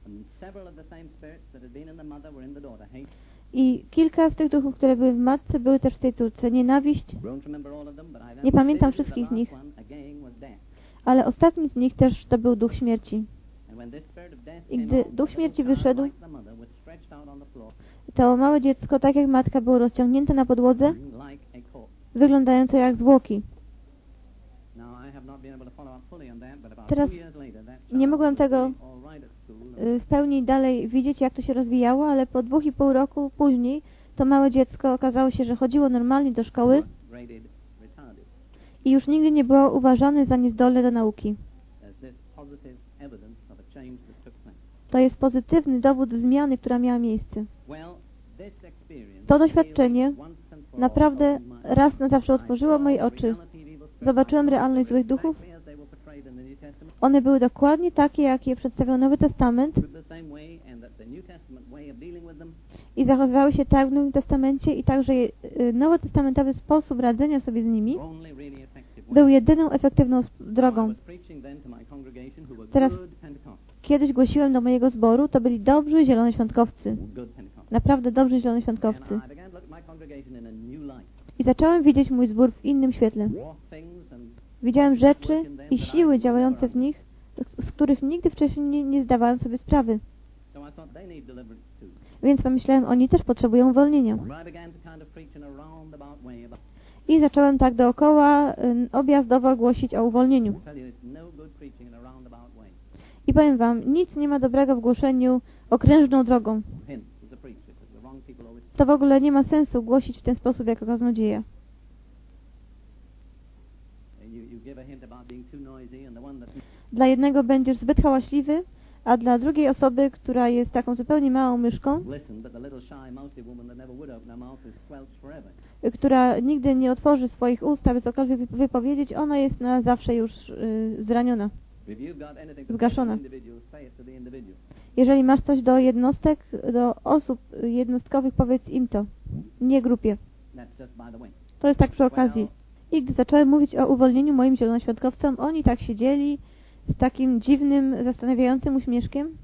I kilka z tych duchów, które były w matce, były też w tej córce. Nienawiść. Nie pamiętam wszystkich z nich. Ale ostatni z nich też to był duch śmierci. I gdy duch śmierci wyszedł, to małe dziecko, tak jak matka, było rozciągnięte na podłodze, wyglądające jak zwłoki. Teraz nie mogłem tego y, w pełni dalej widzieć, jak to się rozwijało, ale po dwóch i pół roku później to małe dziecko okazało się, że chodziło normalnie do szkoły i już nigdy nie było uważane za niezdolne do nauki. To jest pozytywny dowód zmiany, która miała miejsce. To doświadczenie naprawdę raz na zawsze otworzyło moje oczy. Zobaczyłem realność złych duchów. One były dokładnie takie, jak je przedstawiał Nowy Testament i zachowywały się tak w Nowym Testamencie i także y, nowotestamentowy sposób radzenia sobie z nimi był jedyną efektywną drogą. Teraz kiedyś głosiłem do mojego zboru, to byli dobrzy zielonoświątkowcy. Naprawdę dobrzy zielonoświątkowcy. I zacząłem widzieć mój zbór w innym świetle. Widziałem rzeczy i siły działające w nich, z których nigdy wcześniej nie, nie zdawałem sobie sprawy. Więc pomyślałem, oni też potrzebują uwolnienia. I zacząłem tak dookoła objazdowo głosić o uwolnieniu. I powiem wam, nic nie ma dobrego w głoszeniu okrężną drogą. To w ogóle nie ma sensu głosić w ten sposób jako kaznodzieja. Dla jednego będziesz zbyt hałaśliwy, a dla drugiej osoby, która jest taką zupełnie małą myszką, która nigdy nie otworzy swoich ust, aby cokolwiek wypowiedzieć, ona jest na zawsze już y, zraniona, zgaszona. Jeżeli masz coś do jednostek, do osób jednostkowych, powiedz im to, nie grupie. To jest tak przy okazji. I gdy zacząłem mówić o uwolnieniu moim zielonoświątkowcom, oni tak siedzieli z takim dziwnym, zastanawiającym uśmieszkiem.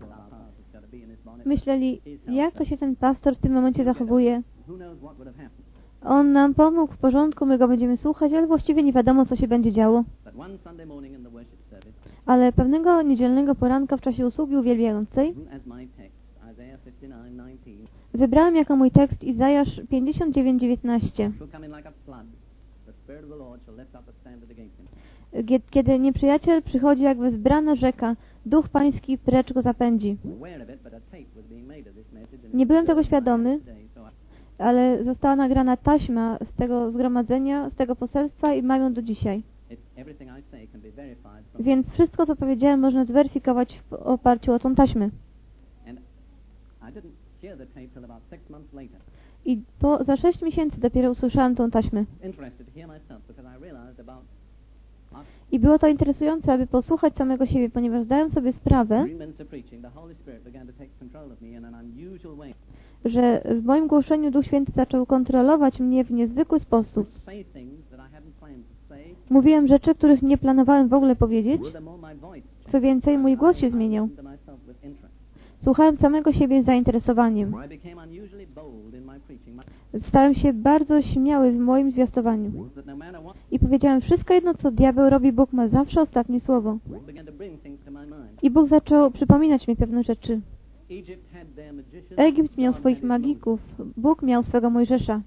Myśleli, jak to się ten pastor w tym momencie zachowuje. On nam pomógł w porządku, my go będziemy słuchać, ale właściwie nie wiadomo, co się będzie działo. Ale pewnego niedzielnego poranka w czasie usługi uwielbiającej wybrałem jako mój tekst Izajasz 59:19. Kiedy nieprzyjaciel przychodzi jak wezbrana rzeka, duch pański precz go zapędzi. Nie byłem tego świadomy, ale została nagrana taśma z tego zgromadzenia, z tego poselstwa i mam ją do dzisiaj. Więc wszystko, co powiedziałem, można zweryfikować w oparciu o tą taśmę. I po, za sześć miesięcy dopiero usłyszałem tą taśmę. I było to interesujące, aby posłuchać samego siebie, ponieważ zdałem sobie sprawę, że w moim głoszeniu Duch Święty zaczął kontrolować mnie w niezwykły sposób. Mówiłem rzeczy, których nie planowałem w ogóle powiedzieć. Co więcej, mój głos się zmieniał. Słuchałem samego siebie z zainteresowaniem. Stałem się bardzo śmiały w moim zwiastowaniu. I powiedziałem, wszystko jedno, co diabeł robi, Bóg ma zawsze ostatnie słowo. I Bóg zaczął przypominać mi pewne rzeczy. Egipt miał swoich magików, Bóg miał swego Mojżesza.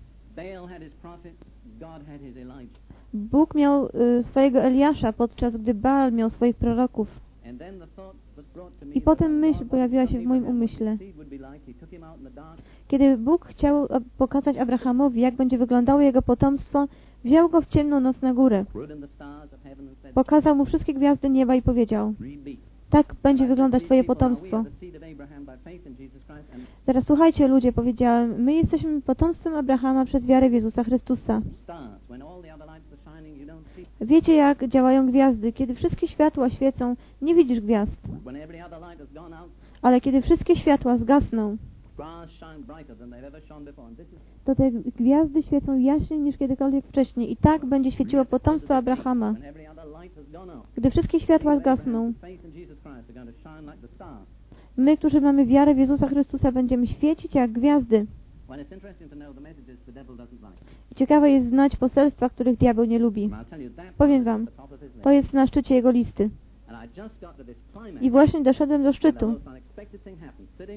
Bóg miał y, swojego Eliasza, podczas gdy Baal miał swoich proroków. I potem myśl pojawiła się w moim umyśle. Kiedy Bóg chciał pokazać Abrahamowi, jak będzie wyglądało jego potomstwo, wziął go w ciemną noc na górę. Pokazał mu wszystkie gwiazdy nieba i powiedział, tak będzie wyglądać Twoje potomstwo. Teraz słuchajcie ludzie, powiedziałem, my jesteśmy potomstwem Abrahama przez wiarę w Jezusa Chrystusa. Wiecie, jak działają gwiazdy. Kiedy wszystkie światła świecą, nie widzisz gwiazd. Ale kiedy wszystkie światła zgasną, to te gwiazdy świecą jaśniej niż kiedykolwiek wcześniej. I tak będzie świeciło potomstwo Abrahama. Gdy wszystkie światła zgasną, my, którzy mamy wiarę w Jezusa Chrystusa, będziemy świecić jak gwiazdy. Ciekawe jest znać poselstwa, których diabeł nie lubi. Powiem wam, to jest na szczycie jego listy. I właśnie doszedłem do szczytu,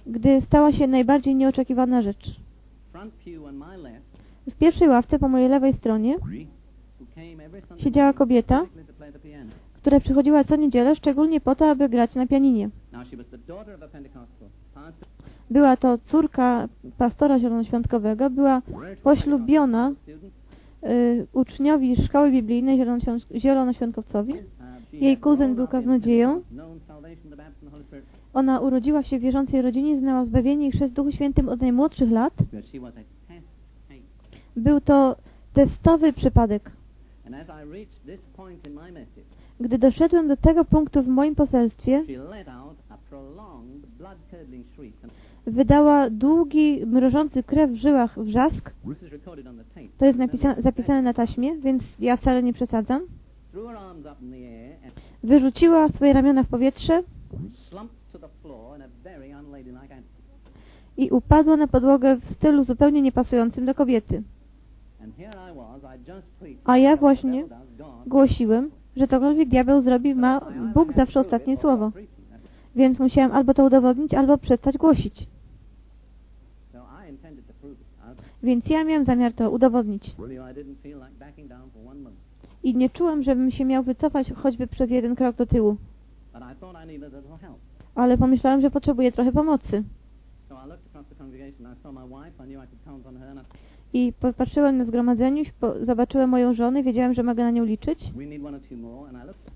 gdy stała się najbardziej nieoczekiwana rzecz. W pierwszej ławce po mojej lewej stronie siedziała kobieta, która przychodziła co niedzielę szczególnie po to, aby grać na pianinie. Była to córka pastora zielonoświątkowego, była poślubiona y, uczniowi szkoły biblijnej zielonoświątkowcowi. Jej kuzyn był kaznodzieją. Ona urodziła się w wierzącej rodzinie, znała zbawienie i chrzest Duchu Świętym od najmłodszych lat. Był to testowy przypadek. Gdy doszedłem do tego punktu w moim poselstwie, wydała długi, mrożący krew w żyłach wrzask. To jest zapisane na taśmie, więc ja wcale nie przesadzam. Wyrzuciła swoje ramiona w powietrze i upadła na podłogę w stylu zupełnie niepasującym do kobiety. A ja właśnie głosiłem, że cokolwiek diabeł zrobi, ma Bóg zawsze ostatnie słowo. Więc musiałem albo to udowodnić, albo przestać głosić. Więc ja miałem zamiar to udowodnić. I nie czułem, żebym się miał wycofać choćby przez jeden krok do tyłu. Ale pomyślałem, że potrzebuję trochę pomocy. I popatrzyłem na zgromadzeniu, zobaczyłem moją żonę, wiedziałem, że mogę na nią liczyć.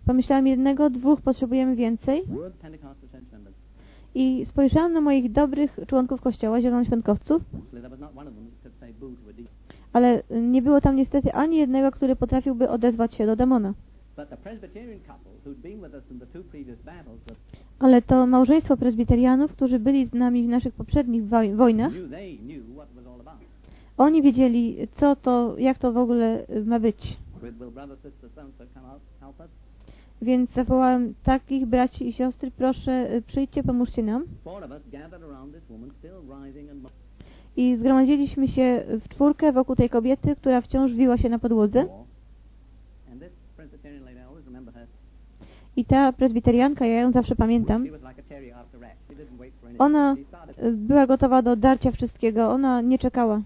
Pomyślałem jednego, dwóch, potrzebujemy więcej. I spojrzałem na moich dobrych członków kościoła, zielonoświątkowców, ale nie było tam niestety ani jednego, który potrafiłby odezwać się do demona. Ale to małżeństwo prezbiterianów, którzy byli z nami w naszych poprzednich wojnach, oni wiedzieli, co to, jak to w ogóle ma być. Więc zawołałem takich braci i siostry, proszę, przyjdźcie, pomóżcie nam. I zgromadziliśmy się w czwórkę wokół tej kobiety, która wciąż wiła się na podłodze. I ta prezbiterianka, ja ją zawsze pamiętam, ona była gotowa do darcia wszystkiego, ona nie czekała.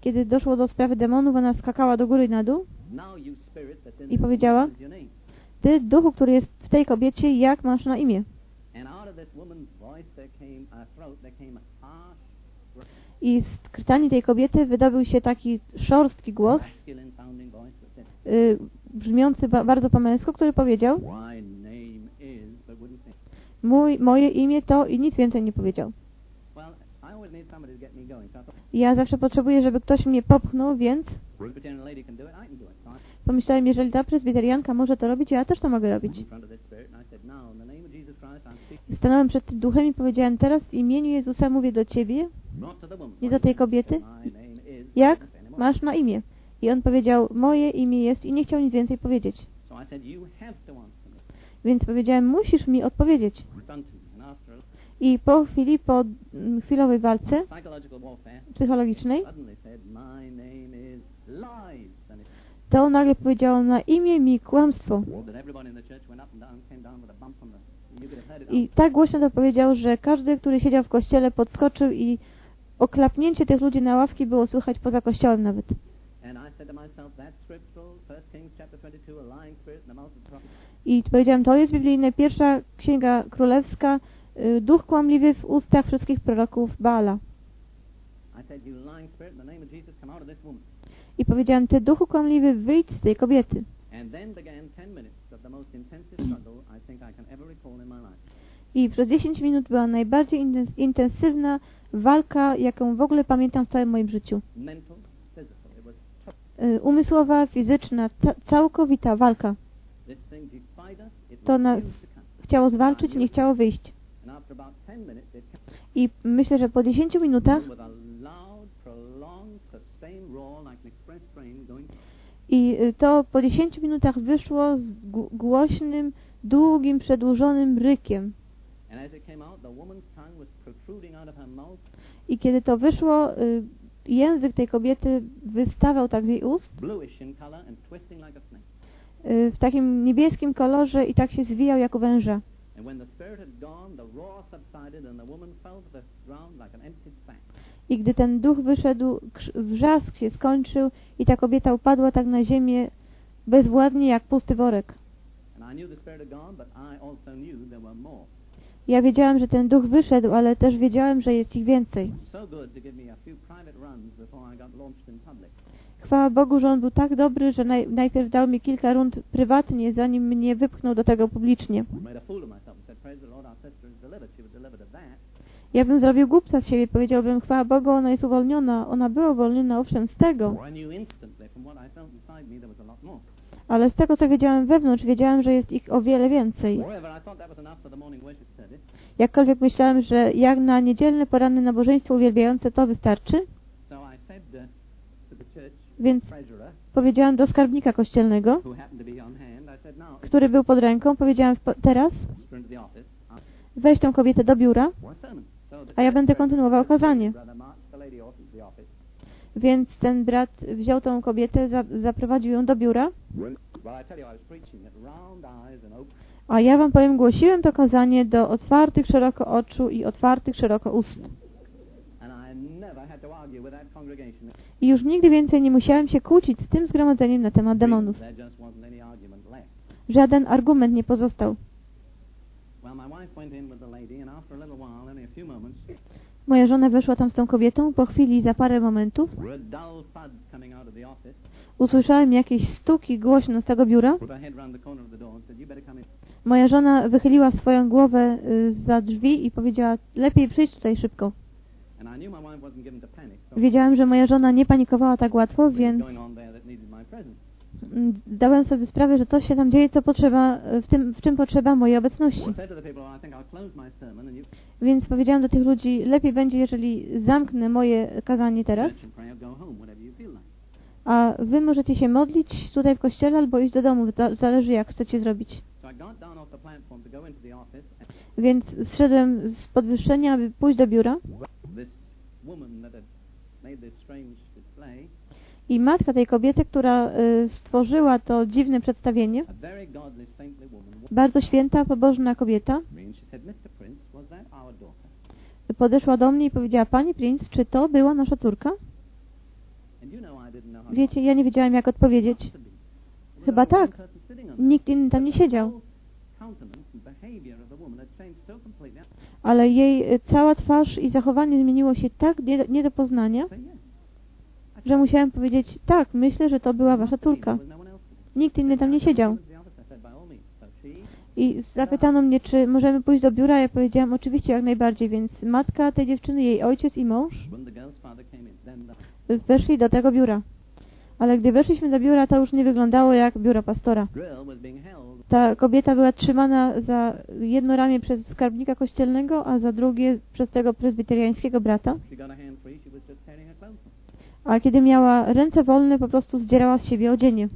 Kiedy doszło do sprawy demonów, ona skakała do góry i na dół i powiedziała, Ty, duchu, który jest w tej kobiecie, jak masz na imię? I z krtani tej kobiety wydobył się taki szorstki głos, y, brzmiący ba bardzo po męsku, który powiedział Mój, moje imię to i nic więcej nie powiedział. Ja zawsze potrzebuję, żeby ktoś mnie popchnął, więc pomyślałem, jeżeli ta prezbiterianka może to robić, ja też to mogę robić. Stanąłem przed tym duchem i powiedziałem, teraz w imieniu Jezusa mówię do Ciebie, nie do tej kobiety. Jak masz na imię? I on powiedział, moje imię jest i nie chciał nic więcej powiedzieć. Więc powiedziałem, musisz mi odpowiedzieć. I po chwili, po mm, chwilowej walce psychologicznej, to nagle powiedział na imię mi kłamstwo. I tak głośno to powiedział, że każdy, który siedział w kościele, podskoczył i oklapnięcie tych ludzi na ławki było słychać poza kościołem nawet. I powiedziałem, to jest biblijne, pierwsza księga królewska, y, duch kłamliwy w ustach wszystkich proroków Baala. I powiedziałem, ty duchu kłamliwy, wyjdź z tej kobiety. I przez 10 minut była najbardziej intensywna walka, jaką w ogóle pamiętam w całym moim życiu. Umysłowa, fizyczna, całkowita walka. To nas chciało zwalczyć, nie chciało wyjść. I myślę, że po 10 minutach i y, to po 10 minutach wyszło z głośnym, długim, przedłużonym rykiem. I kiedy to wyszło, y, język tej kobiety wystawał tak z jej ust y, w takim niebieskim kolorze i tak się zwijał jak u węża. I gdy ten duch wyszedł, wrzask się skończył i ta kobieta upadła tak na ziemię bezwładnie jak pusty worek. Ja wiedziałem, że ten duch wyszedł, ale też wiedziałem, że jest ich więcej. Chwała Bogu, że On był tak dobry, że naj, najpierw dał mi kilka rund prywatnie, zanim mnie wypchnął do tego publicznie. Ja bym zrobił głupca z siebie, powiedziałbym, chwała Bogu, ona jest uwolniona. Ona była uwolniona, owszem, z tego. Ale z tego, co wiedziałem wewnątrz, wiedziałem, że jest ich o wiele więcej. Jakkolwiek myślałem, że jak na niedzielne poranne nabożeństwo uwielbiające to wystarczy, więc powiedziałem do skarbnika kościelnego, który był pod ręką, powiedziałem teraz, weź tę kobietę do biura, a ja będę kontynuował kazanie. Więc ten brat wziął tą kobietę, zaprowadził ją do biura. A ja wam powiem, głosiłem to kazanie do otwartych szeroko oczu i otwartych szeroko ust. I już nigdy więcej nie musiałem się kłócić z tym zgromadzeniem na temat demonów. Żaden argument nie pozostał. Moja żona weszła tam z tą kobietą. Po chwili, za parę momentów, usłyszałem jakieś stuki głośno z tego biura. Moja żona wychyliła swoją głowę y, za drzwi i powiedziała, lepiej przyjdź tutaj szybko. Wiedziałem, że moja żona nie panikowała tak łatwo, więc dałem sobie sprawę, że coś się tam dzieje, co potrzeba, w, tym, w czym potrzeba mojej obecności. Więc powiedziałem do tych ludzi, lepiej będzie, jeżeli zamknę moje kazanie teraz, a wy możecie się modlić tutaj w kościele albo iść do domu, zależy jak chcecie zrobić. Więc zszedłem z podwyższenia, aby pójść do biura. I matka tej kobiety, która y, stworzyła to dziwne przedstawienie, bardzo święta, pobożna kobieta, podeszła do mnie i powiedziała, Pani Prince, czy to była nasza córka? Wiecie, ja nie wiedziałem, jak odpowiedzieć. Chyba tak. Nikt inny tam nie siedział. Ale jej cała twarz i zachowanie zmieniło się tak nie, nie do poznania, że musiałem powiedzieć, tak, myślę, że to była wasza córka. Nikt inny tam nie siedział. I zapytano mnie, czy możemy pójść do biura. Ja powiedziałam, oczywiście, jak najbardziej. Więc matka tej dziewczyny, jej ojciec i mąż weszli do tego biura. Ale gdy weszliśmy do biura, to już nie wyglądało jak biuro pastora. Ta kobieta była trzymana za jedno ramię przez skarbnika kościelnego, a za drugie przez tego prezbiteriańskiego brata. A kiedy miała ręce wolne, po prostu zdzierała z siebie odzienie.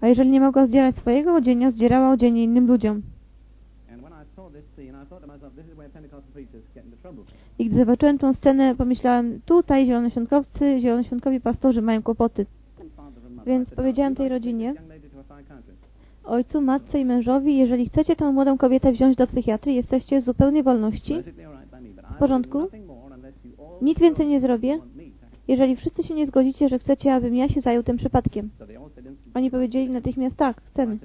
A jeżeli nie mogła zdzierać swojego odzienia, zdzierała odzienie innym ludziom. I gdy zobaczyłem tą scenę, pomyślałem, tutaj zielonoświątkowcy, zielonoświątkowi pastorzy mają kłopoty. Więc powiedziałem tej rodzinie, ojcu, matce i mężowi, jeżeli chcecie tę młodą kobietę wziąć do psychiatry, jesteście w zupełnej wolności, w porządku, nic więcej nie zrobię, jeżeli wszyscy się nie zgodzicie, że chcecie, abym ja się zajął tym przypadkiem. Oni powiedzieli natychmiast tak, chcemy.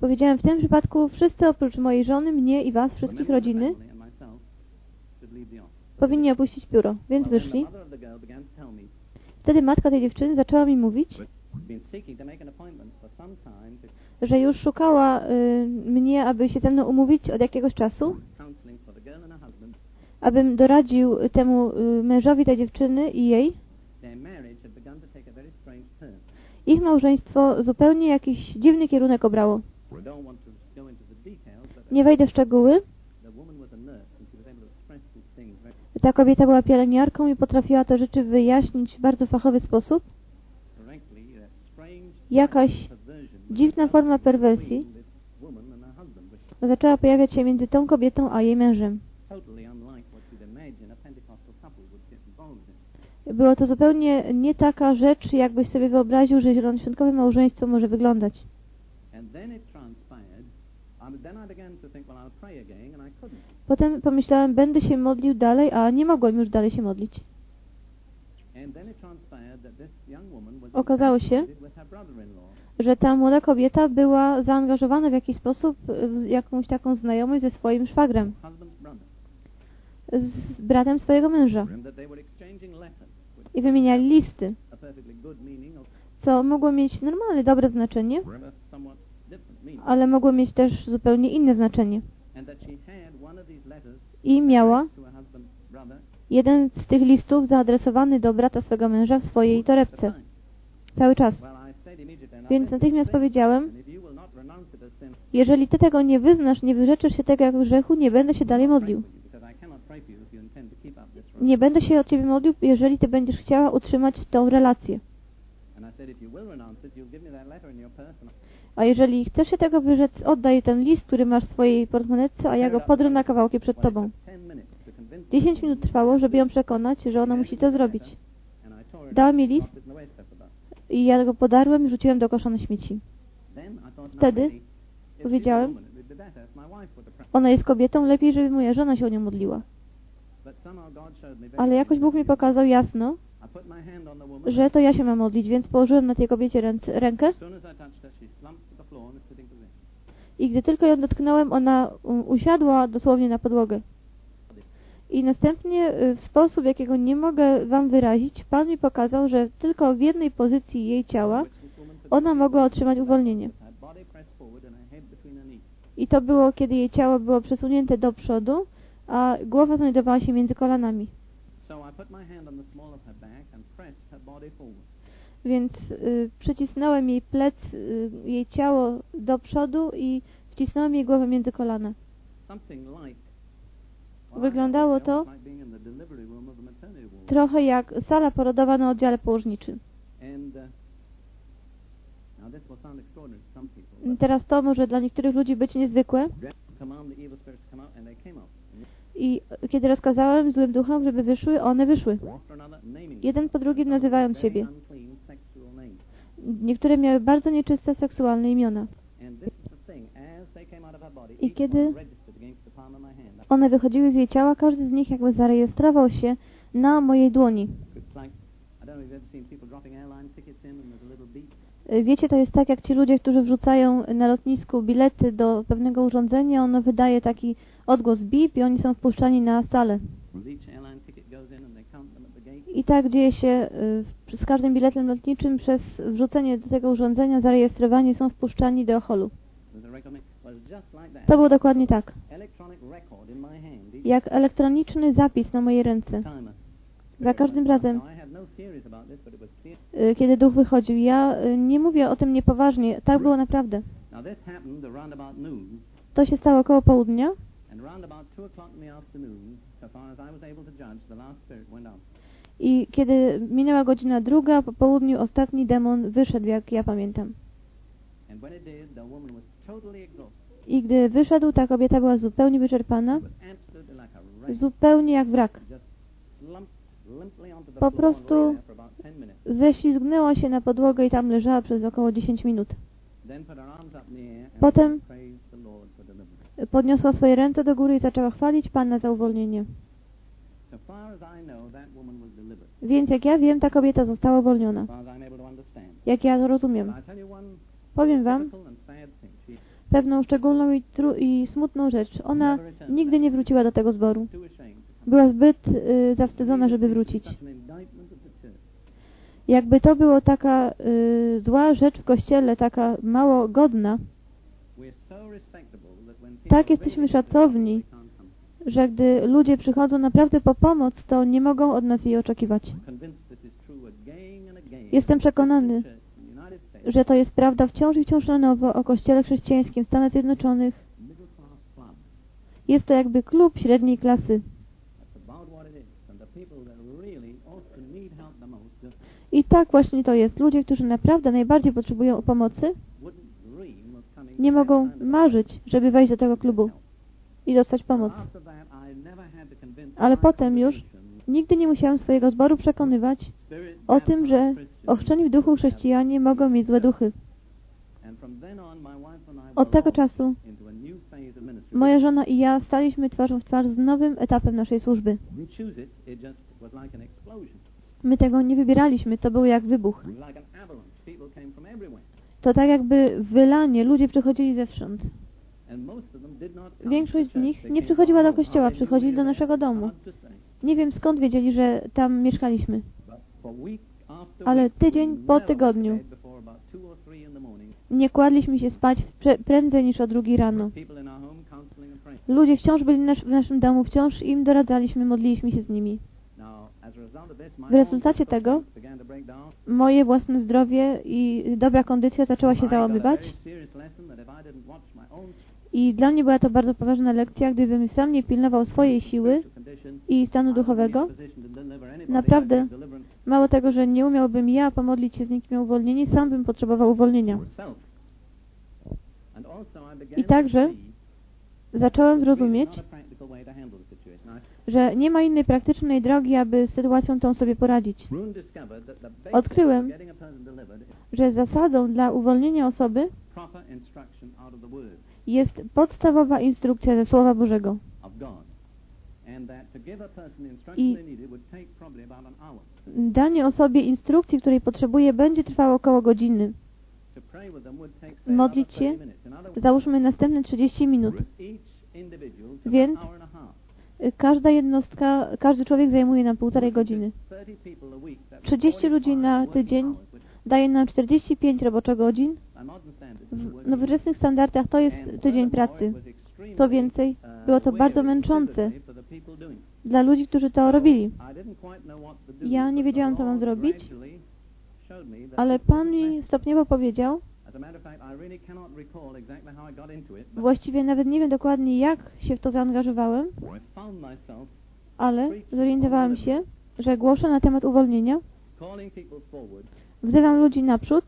Powiedziałem w tym przypadku wszyscy oprócz mojej żony, mnie i was, wszystkich rodziny, powinni opuścić biuro, więc wyszli. Wtedy matka tej dziewczyny zaczęła mi mówić, że już szukała y, mnie, aby się ze mną umówić od jakiegoś czasu, abym doradził temu y, mężowi tej dziewczyny i jej. Ich małżeństwo zupełnie jakiś dziwny kierunek obrało. Nie wejdę w szczegóły. Ta kobieta była pielęgniarką i potrafiła te rzeczy wyjaśnić w bardzo fachowy sposób. Jakaś dziwna forma perwersji zaczęła pojawiać się między tą kobietą a jej mężem. Było to zupełnie nie taka rzecz, jakbyś sobie wyobraził, że zielonoświątkowe małżeństwo może wyglądać. Potem pomyślałem, będę się modlił dalej, a nie mogłem już dalej się modlić. Okazało się, że ta młoda kobieta była zaangażowana w jakiś sposób w jakąś taką znajomość ze swoim szwagrem, z bratem swojego męża. I wymieniali listy, co mogło mieć normalne, dobre znaczenie, ale mogło mieć też zupełnie inne znaczenie. I miała jeden z tych listów zaadresowany do brata swego męża w swojej torebce. Cały czas. Więc natychmiast powiedziałem, jeżeli ty tego nie wyznasz, nie wyrzeczysz się tego jak grzechu, nie będę się dalej modlił. Nie będę się o ciebie modlił, jeżeli ty będziesz chciała utrzymać tą relację. A jeżeli chcesz się tego wyrzec, oddaj ten list, który masz w swojej portmonetce, a ja go podrę na kawałki przed tobą. Dziesięć minut trwało, żeby ją przekonać, że ona musi to zrobić. Dała mi list i ja go podarłem i rzuciłem do kosza na śmieci. Wtedy powiedziałem, ona jest kobietą, lepiej, żeby moja żona się o nią modliła. Ale jakoś Bóg mi pokazał jasno, że to ja się mam modlić, więc położyłem na tej kobiecie ręce, rękę i gdy tylko ją dotknąłem, ona usiadła dosłownie na podłogę. I następnie y, w sposób, jakiego nie mogę Wam wyrazić, Pan mi pokazał, że tylko w jednej pozycji jej ciała ona mogła otrzymać uwolnienie. I to było, kiedy jej ciało było przesunięte do przodu, a głowa znajdowała się między kolanami. Więc y, przycisnąłem jej plec, y, jej ciało do przodu i wcisnąłem jej głowę między kolana. Wyglądało to trochę jak sala porodowa na oddziale położniczym. Teraz to może dla niektórych ludzi być niezwykłe. I kiedy rozkazałem złym duchom, żeby wyszły, one wyszły. Jeden po drugim nazywając siebie. Niektóre miały bardzo nieczyste seksualne imiona. I kiedy one wychodziły z jej ciała, każdy z nich jakby zarejestrował się na mojej dłoni. Wiecie, to jest tak, jak ci ludzie, którzy wrzucają na lotnisku bilety do pewnego urządzenia, ono wydaje taki odgłos bip i oni są wpuszczani na salę. I tak dzieje się y, z każdym biletem lotniczym przez wrzucenie do tego urządzenia zarejestrowani są wpuszczani do holu. To było dokładnie tak. Jak elektroniczny zapis na mojej ręce. Za każdym razem, y, kiedy duch wychodził, ja y, nie mówię o tym niepoważnie. Tak było naprawdę. To się stało około południa. I kiedy minęła godzina druga, po południu ostatni demon wyszedł, jak ja pamiętam. I gdy wyszedł, ta kobieta była zupełnie wyczerpana, zupełnie jak wrak. Po prostu ześlizgnęła się na podłogę i tam leżała przez około 10 minut. Potem podniosła swoje ręce do góry i zaczęła chwalić Pana za uwolnienie. Więc jak ja wiem, ta kobieta została uwolniona. Jak ja to rozumiem. Powiem Wam pewną szczególną i, i, smutną rzecz. Ona nigdy nie wróciła do tego zboru. Była zbyt y, zawstydzona, żeby wrócić. Jakby to było taka y, zła rzecz w Kościele, taka mało godna, tak jesteśmy szacowni, że gdy ludzie przychodzą naprawdę po pomoc, to nie mogą od nas jej oczekiwać. Jestem przekonany, że to jest prawda wciąż i wciąż na nowo o Kościele chrześcijańskim Stanach Zjednoczonych. Jest to jakby klub średniej klasy. I tak właśnie to jest. Ludzie, którzy naprawdę najbardziej potrzebują pomocy, nie mogą marzyć, żeby wejść do tego klubu i dostać pomoc. Ale potem już nigdy nie musiałem swojego zboru przekonywać o tym, że ochrzczeni w duchu chrześcijanie mogą mieć złe duchy. Od tego czasu moja żona i ja staliśmy twarzą w twarz z nowym etapem naszej służby. My tego nie wybieraliśmy, to był jak wybuch. To tak jakby wylanie, ludzie przychodzili zewsząd. Większość z nich nie przychodziła do kościoła, przychodzili do naszego domu. Nie wiem skąd wiedzieli, że tam mieszkaliśmy. Ale tydzień po tygodniu nie kładliśmy się spać prędzej niż o drugiej rano. Ludzie wciąż byli w naszym domu, wciąż im doradzaliśmy, modliliśmy się z nimi. W rezultacie tego moje własne zdrowie i dobra kondycja zaczęła się załamywać i dla mnie była to bardzo poważna lekcja, gdybym sam nie pilnował swojej siły i stanu duchowego. Naprawdę, mało tego, że nie umiałbym ja pomodlić się z nikim o uwolnienie, sam bym potrzebował uwolnienia. I także zacząłem zrozumieć, że nie ma innej praktycznej drogi, aby z sytuacją tą sobie poradzić. Odkryłem, że zasadą dla uwolnienia osoby jest podstawowa instrukcja ze Słowa Bożego. I danie osobie instrukcji, której potrzebuje, będzie trwało około godziny. Modlić się, załóżmy następne 30 minut. Więc każda jednostka, każdy człowiek zajmuje nam półtorej godziny. 30 ludzi na tydzień daje nam 45 roboczogodzin. W nowoczesnych standardach to jest tydzień pracy. Co więcej, było to bardzo męczące dla ludzi, którzy to robili. Ja nie wiedziałam, co mam zrobić, ale Pan mi stopniowo powiedział, właściwie nawet nie wiem dokładnie, jak się w to zaangażowałem, ale zorientowałem się, że głoszę na temat uwolnienia, wzywam ludzi naprzód,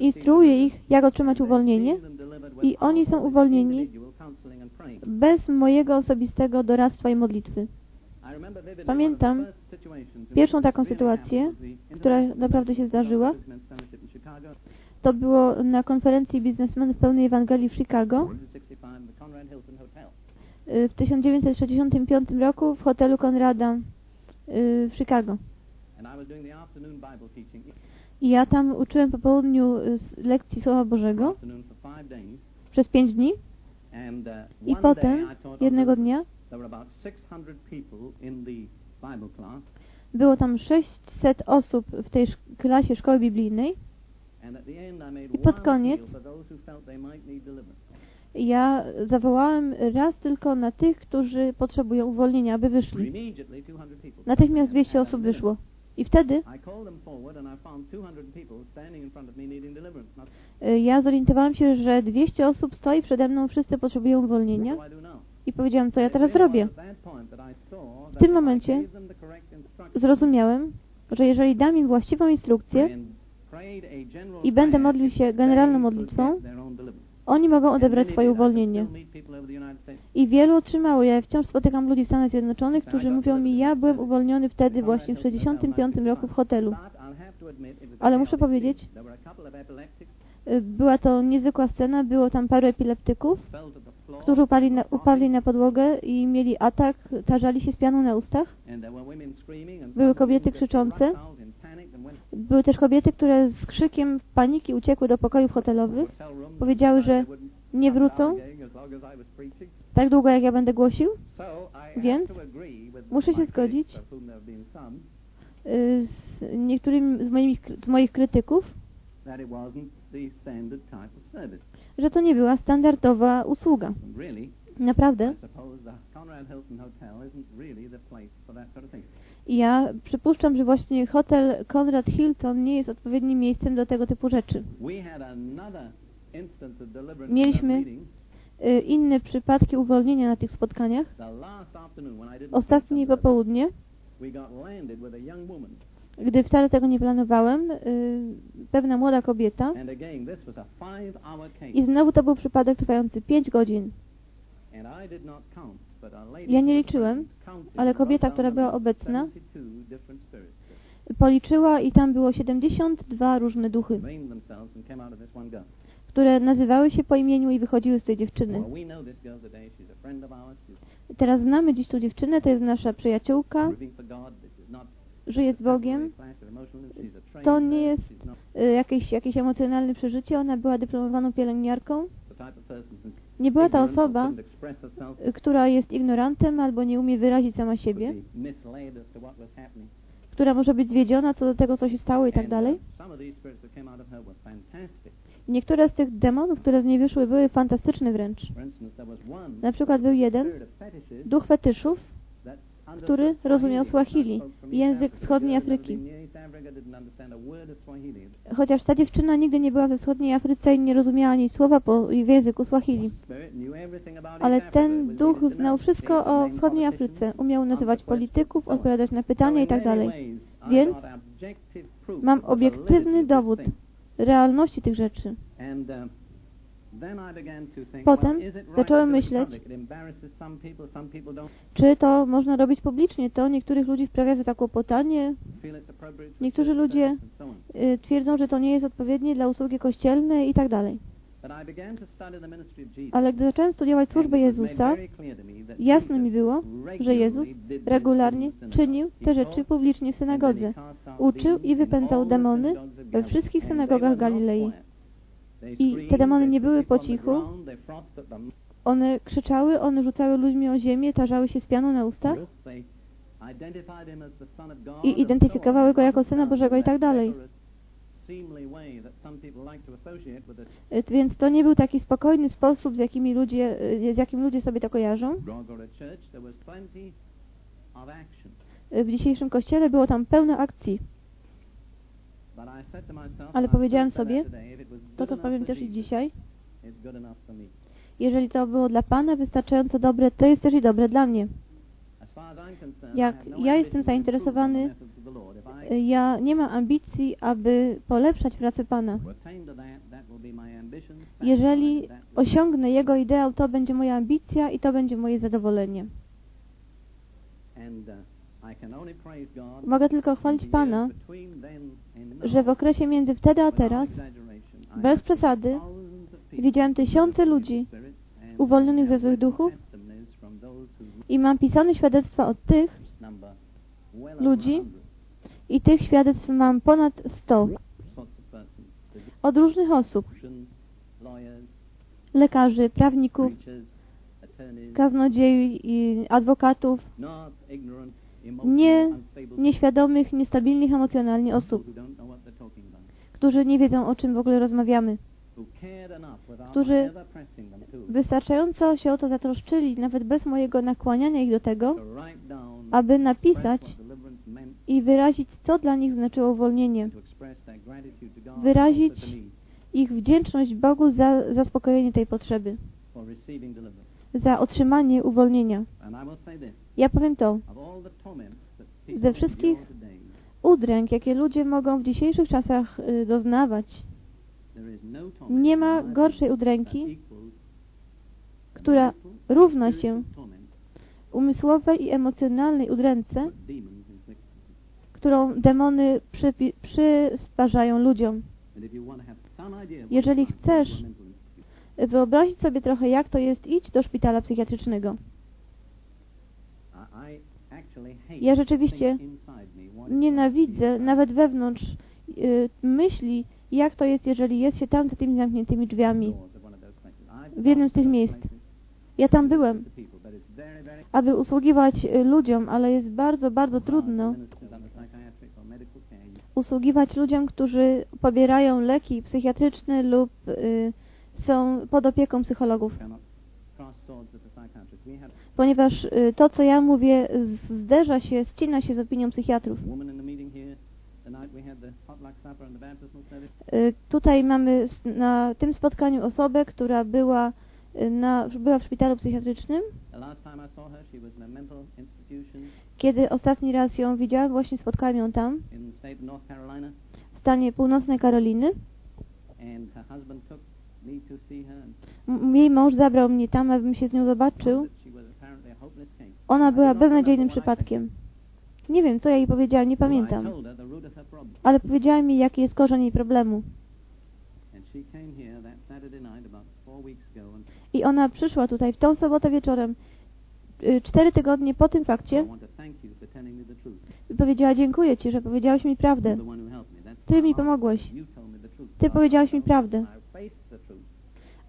instruuję ich, jak otrzymać uwolnienie i oni są uwolnieni bez mojego osobistego doradztwa i modlitwy. Pamiętam pierwszą taką sytuację, która naprawdę się zdarzyła. To było na konferencji biznesmenów pełnej Ewangelii w Chicago w 1965 roku w hotelu Konrada w Chicago. I ja tam uczyłem po południu lekcji Słowa Bożego przez pięć dni. I potem jednego dnia Było tam 600 osób w tej klasie szkoły biblijnej. I pod koniec ja zawołałem raz tylko na tych, którzy potrzebują uwolnienia, aby wyszli. Natychmiast 200 osób wyszło. I wtedy y, ja zorientowałem się, że 200 osób stoi przede mną, wszyscy potrzebują uwolnienia. I powiedziałem, co ja teraz zrobię. W tym momencie zrozumiałem, że jeżeli dam im właściwą instrukcję i będę modlił się generalną modlitwą, oni mogą odebrać swoje uwolnienie. I wielu otrzymało. Ja wciąż spotykam ludzi w Stanach Zjednoczonych, którzy mówią mi, ja byłem uwolniony wtedy właśnie w 65 roku w hotelu. Ale muszę powiedzieć, była to niezwykła scena, było tam paru epileptyków, którzy upadli na, upadli na podłogę i mieli atak, tarzali się z pianą na ustach. Były kobiety krzyczące. Były też kobiety, które z krzykiem paniki uciekły do pokojów hotelowych. Powiedziały, że nie wrócą tak długo, jak ja będę głosił. Więc muszę się zgodzić y, z niektórymi z, moimi, z moich krytyków, że to nie była standardowa usługa. Naprawdę. Ja przypuszczam, że właśnie hotel Conrad Hilton nie jest odpowiednim miejscem do tego typu rzeczy. Mieliśmy y, inne przypadki uwolnienia na tych spotkaniach. Ostatnie popołudnie, gdy wcale tego nie planowałem, y, pewna młoda kobieta. I znowu to był przypadek trwający 5 godzin. Ja nie liczyłem, ale kobieta, która była obecna, policzyła i tam było 72 różne duchy, które nazywały się po imieniu i wychodziły z tej dziewczyny. Teraz znamy dziś tą dziewczynę, to jest nasza przyjaciółka, żyje z Bogiem. To nie jest y, jakieś, jakieś emocjonalne przeżycie, ona była dyplomowaną pielęgniarką. Nie była to osoba, która jest ignorantem albo nie umie wyrazić sama siebie, która może być zwiedziona co do tego, co się stało i tak dalej. Niektóre z tych demonów, które z niej wyszły, były fantastyczne wręcz. Na przykład był jeden, duch fetyszów, który rozumiał Swahili, język wschodniej Afryki. Chociaż ta dziewczyna nigdy nie była we wschodniej Afryce i nie rozumiała ani słowa po, w języku Swahili. Ale ten duch znał wszystko o wschodniej Afryce. Umiał nazywać polityków, odpowiadać na pytania i tak. Więc mam obiektywny dowód realności tych rzeczy. Potem zacząłem myśleć, czy to można robić publicznie. To niektórych ludzi wprawia w zakłopotanie. Niektórzy ludzie y, twierdzą, że to nie jest odpowiednie dla usługi kościelnej i tak dalej. Ale gdy zacząłem studiować służbę Jezusa, jasne mi było, że Jezus regularnie czynił te rzeczy publicznie w synagodze. Uczył i wypędzał demony we wszystkich synagogach Galilei. I te demony nie były po cichu. One krzyczały, one rzucały ludźmi o ziemię, tarzały się z pianą na ustach i identyfikowały go jako Syna Bożego i tak dalej. E, więc to nie był taki spokojny sposób, z, jakimi ludzie, e, z jakim ludzie sobie to kojarzą. E, w dzisiejszym kościele było tam pełno akcji. Ale powiedziałem sobie, to co powiem też i dzisiaj, jeżeli to było dla Pana wystarczająco dobre, to jest też i dobre dla mnie. Jak ja jestem zainteresowany, ja nie mam ambicji, aby polepszać pracę Pana. Jeżeli osiągnę Jego ideał, to będzie moja ambicja i to będzie moje zadowolenie. Mogę tylko chwalić Pana, że w okresie między wtedy a teraz, bez przesady, widziałem tysiące ludzi uwolnionych ze złych duchów i mam pisane świadectwa od tych ludzi i tych świadectw mam ponad sto. Od różnych osób. lekarzy, prawników, kaznodziei i adwokatów nie nieświadomych, niestabilnych emocjonalnie osób, którzy nie wiedzą, o czym w ogóle rozmawiamy, którzy wystarczająco się o to zatroszczyli, nawet bez mojego nakłaniania ich do tego, aby napisać i wyrazić, co dla nich znaczyło uwolnienie, wyrazić ich wdzięczność Bogu za zaspokojenie tej potrzeby, za otrzymanie uwolnienia. Ja powiem to, ze wszystkich udręk, jakie ludzie mogą w dzisiejszych czasach y, doznawać, nie ma gorszej udręki, która równa się umysłowej i emocjonalnej udręce, którą demony przysparzają ludziom. Jeżeli chcesz wyobrazić sobie trochę, jak to jest, idź do szpitala psychiatrycznego. Ja rzeczywiście nienawidzę, nawet wewnątrz y, myśli, jak to jest, jeżeli jest się tam za tymi zamkniętymi drzwiami w jednym z tych miejsc. Ja tam byłem, aby usługiwać y, ludziom, ale jest bardzo, bardzo trudno usługiwać ludziom, którzy pobierają leki psychiatryczne lub y, są pod opieką psychologów. Ponieważ y, to, co ja mówię, zderza się, ścina się z opinią psychiatrów. Y, tutaj mamy na tym spotkaniu osobę, która była, y, na, była w szpitalu psychiatrycznym. Kiedy ostatni raz ją widziałem, właśnie spotkałem ją tam, w stanie północnej Karoliny. Jej mąż zabrał mnie tam, abym się z nią zobaczył. Ona była beznadziejnym przypadkiem. Nie wiem, co ja jej powiedziałam, nie pamiętam. Ale powiedziała mi, jaki jest korzeń jej problemu. I ona przyszła tutaj w tą sobotę wieczorem, y, cztery tygodnie po tym fakcie, i powiedziała, dziękuję Ci, że powiedziałeś mi prawdę. Ty mi pomogłeś. Ty powiedziałeś mi prawdę.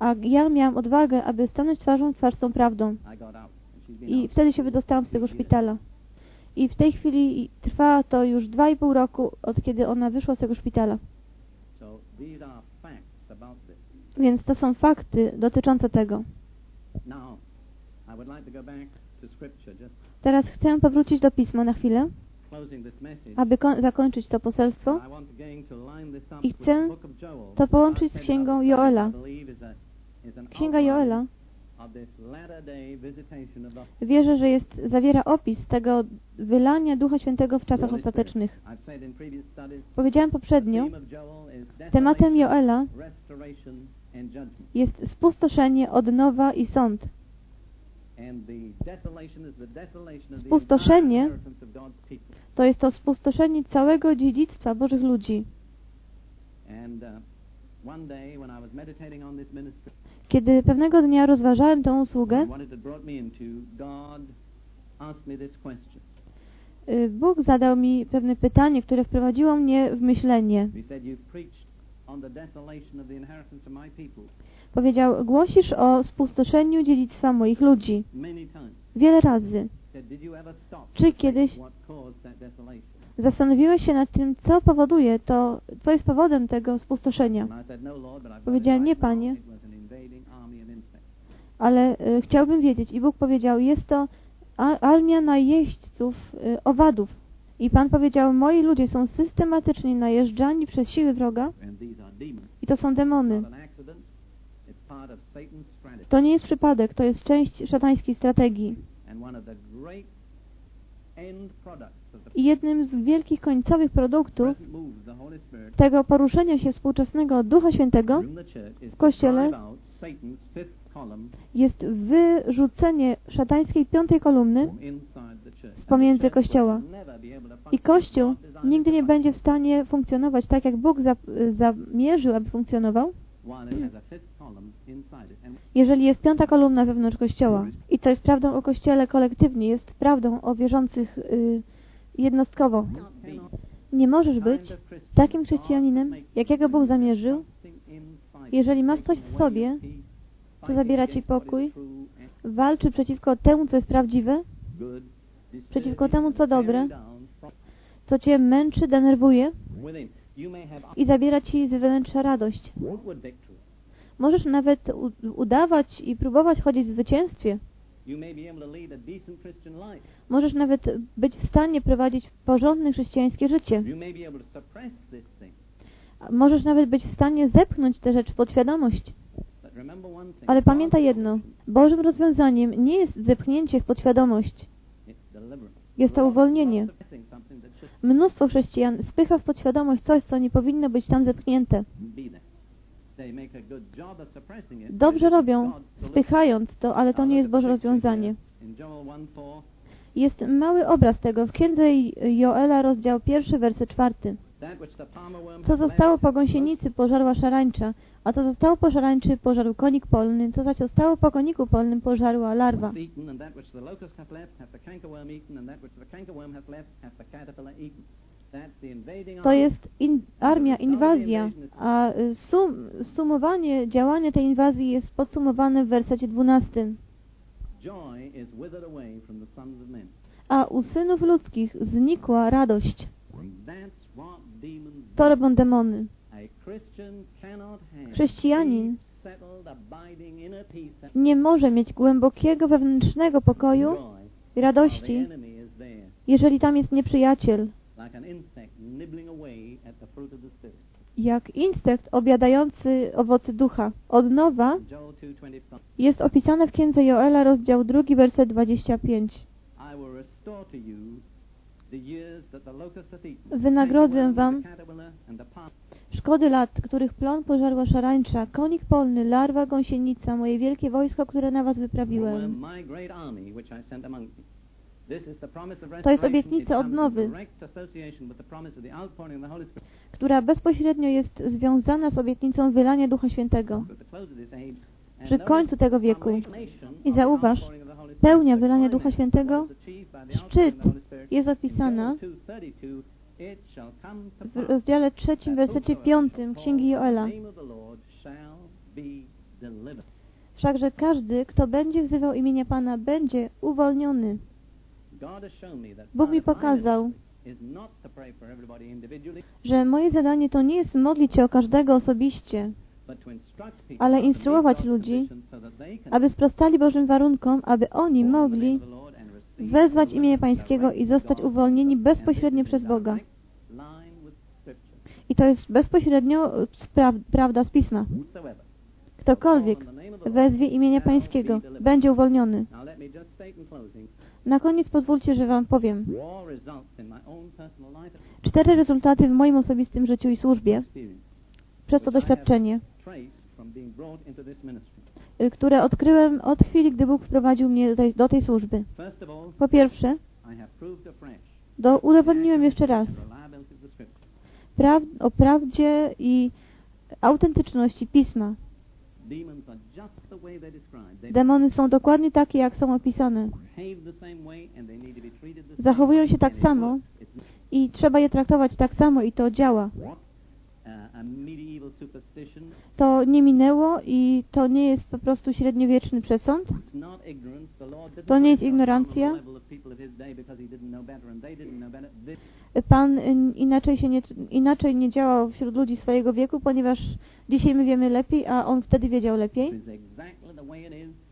A ja miałam odwagę, aby stanąć twarzą w twarz z tą prawdą. I wtedy się wydostałam z tego szpitala. I w tej chwili trwa to już dwa i pół roku, od kiedy ona wyszła z tego szpitala. Więc to są fakty dotyczące tego. Teraz chcę powrócić do Pisma na chwilę, aby zakończyć to poselstwo i chcę to połączyć z księgą Joela. Księga Joela Wierzę, że jest, zawiera opis tego wylania Ducha Świętego w czasach ostatecznych. Powiedziałem poprzednio, tematem Joela jest spustoszenie, odnowa i sąd. Spustoszenie to jest to spustoszenie całego dziedzictwa Bożych ludzi. Kiedy pewnego dnia rozważałem tę usługę, y, Bóg zadał mi pewne pytanie, które wprowadziło mnie w myślenie. Powiedział, głosisz o spustoszeniu dziedzictwa moich ludzi. Wiele razy. Czy kiedyś Zastanowiłeś się nad tym, co powoduje to, co jest powodem tego spustoszenia. Powiedziałem, nie, Panie, ale y, chciałbym wiedzieć. I Bóg powiedział, jest to armia najeźdźców, y, owadów. I Pan powiedział, moi ludzie są systematycznie najeżdżani przez siły wroga i to są demony. To nie jest przypadek, to jest część szatańskiej strategii. I jednym z wielkich końcowych produktów tego poruszenia się współczesnego Ducha Świętego w Kościele jest wyrzucenie szatańskiej piątej kolumny z pomiędzy Kościoła. I Kościół nigdy nie będzie w stanie funkcjonować tak, jak Bóg zamierzył, aby funkcjonował, jeżeli jest piąta kolumna wewnątrz Kościoła. I to jest prawdą o Kościele kolektywnie, jest prawdą o wierzących y, jednostkowo. Nie możesz być takim chrześcijaninem, jakiego Bóg zamierzył, jeżeli masz coś w sobie, co zabiera Ci pokój, walczy przeciwko temu, co jest prawdziwe, przeciwko temu, co dobre, co Cię męczy, denerwuje i zabiera Ci z wnętrza radość. Możesz nawet udawać i próbować chodzić w zwycięstwie. Możesz nawet być w stanie prowadzić porządne chrześcijańskie życie. Możesz nawet być w stanie zepchnąć tę rzecz w podświadomość. Ale pamiętaj jedno. Bożym rozwiązaniem nie jest zepchnięcie w podświadomość. Jest to uwolnienie. Mnóstwo chrześcijan spycha w podświadomość coś, co nie powinno być tam zepchnięte. Dobrze robią, spychając to, ale to nie jest Boże rozwiązanie. Jest mały obraz tego w księdze Joela, rozdział pierwszy, werset czwarty. Co zostało po gąsienicy, pożarła szarańcza, a co zostało po szarańczy, pożarł konik polny, co zaś zostało po koniku polnym, pożarła larwa. To jest in, armia, inwazja, a sum, sumowanie działania tej inwazji jest podsumowane w wersecie 12. A u synów ludzkich znikła radość. To robią demony. Chrześcijanin nie może mieć głębokiego wewnętrznego pokoju i radości, jeżeli tam jest nieprzyjaciel. Jak instekt obiadający owoce ducha. Od nowa jest opisane w księdze Joela, rozdział 2, werset 25. Wynagrodzę wam szkody lat, których plon pożarła szarańcza, konik polny, larwa gąsienica, moje wielkie wojsko, które na was wyprawiłem. To jest obietnica odnowy, która bezpośrednio jest związana z obietnicą wylania Ducha Świętego. Przy końcu tego wieku. I zauważ, pełnia wylania Ducha Świętego, szczyt jest opisana w rozdziale trzecim, wersecie piątym Księgi Joela. Wszakże każdy, kto będzie wzywał imienia Pana, będzie uwolniony. Bóg mi pokazał, że moje zadanie to nie jest modlić się o każdego osobiście, ale instruować ludzi, aby sprostali Bożym warunkom, aby oni mogli wezwać imię Pańskiego i zostać uwolnieni bezpośrednio przez Boga. I to jest bezpośrednio pra prawda z Pisma. Ktokolwiek wezwie imienia Pańskiego, będzie uwolniony. Na koniec pozwólcie, że Wam powiem. Cztery rezultaty w moim osobistym życiu i służbie przez to doświadczenie, które odkryłem od chwili, gdy Bóg wprowadził mnie do tej, do tej służby. Po pierwsze, do, udowodniłem jeszcze raz praw, o prawdzie i autentyczności Pisma. Demony są dokładnie takie, jak są opisane. Zachowują się tak samo i trzeba je traktować tak samo i to działa. To nie minęło i to nie jest po prostu średniowieczny przesąd. To nie jest ignorancja. Pan inaczej, się nie, inaczej nie działał wśród ludzi swojego wieku, ponieważ dzisiaj my wiemy lepiej, a on wtedy wiedział lepiej.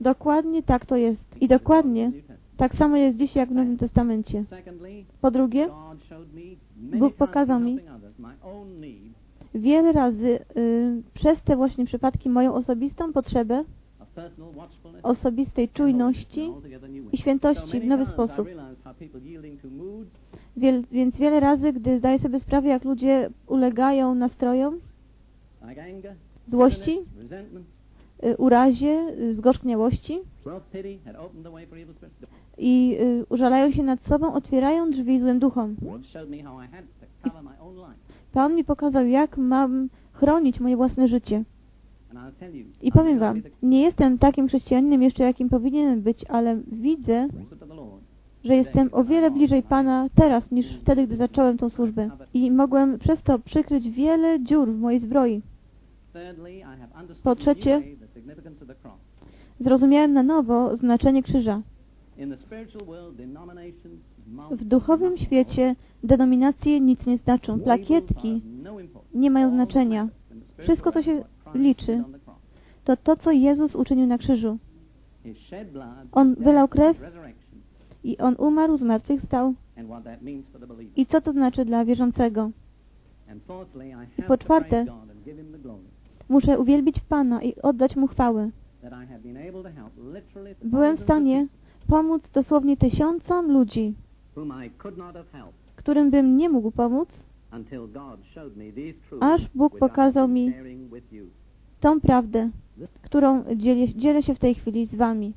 Dokładnie tak to jest. I dokładnie tak samo jest dziś jak w Nowym Testamencie. Po drugie, Bóg pokazał mi wiele razy y, przez te właśnie przypadki moją osobistą potrzebę osobistej czujności i świętości w nowy sposób. Wiel, więc wiele razy, gdy zdaję sobie sprawę, jak ludzie ulegają nastrojom, złości, y, urazie, y, zgorzkniałości i y, użalają się nad sobą, otwierają drzwi złym duchom. Pan mi pokazał, jak mam chronić moje własne życie. I powiem Wam, nie jestem takim chrześcijaninem jeszcze, jakim powinienem być, ale widzę, że jestem o wiele bliżej Pana teraz, niż wtedy, gdy zacząłem tą służbę. I mogłem przez to przykryć wiele dziur w mojej zbroi. Po trzecie, zrozumiałem na nowo znaczenie krzyża. W duchowym świecie denominacje nic nie znaczą. Plakietki nie mają znaczenia. Wszystko, co się liczy, to to, co Jezus uczynił na krzyżu. On wylał krew i On umarł, zmartwychwstał. I co to znaczy dla wierzącego? I po czwarte, muszę uwielbić Pana i oddać Mu chwałę. Byłem w stanie pomóc dosłownie tysiącom ludzi, którym bym nie mógł pomóc, aż Bóg pokazał mi tą prawdę, którą dzielę, dzielę się w tej chwili z Wami.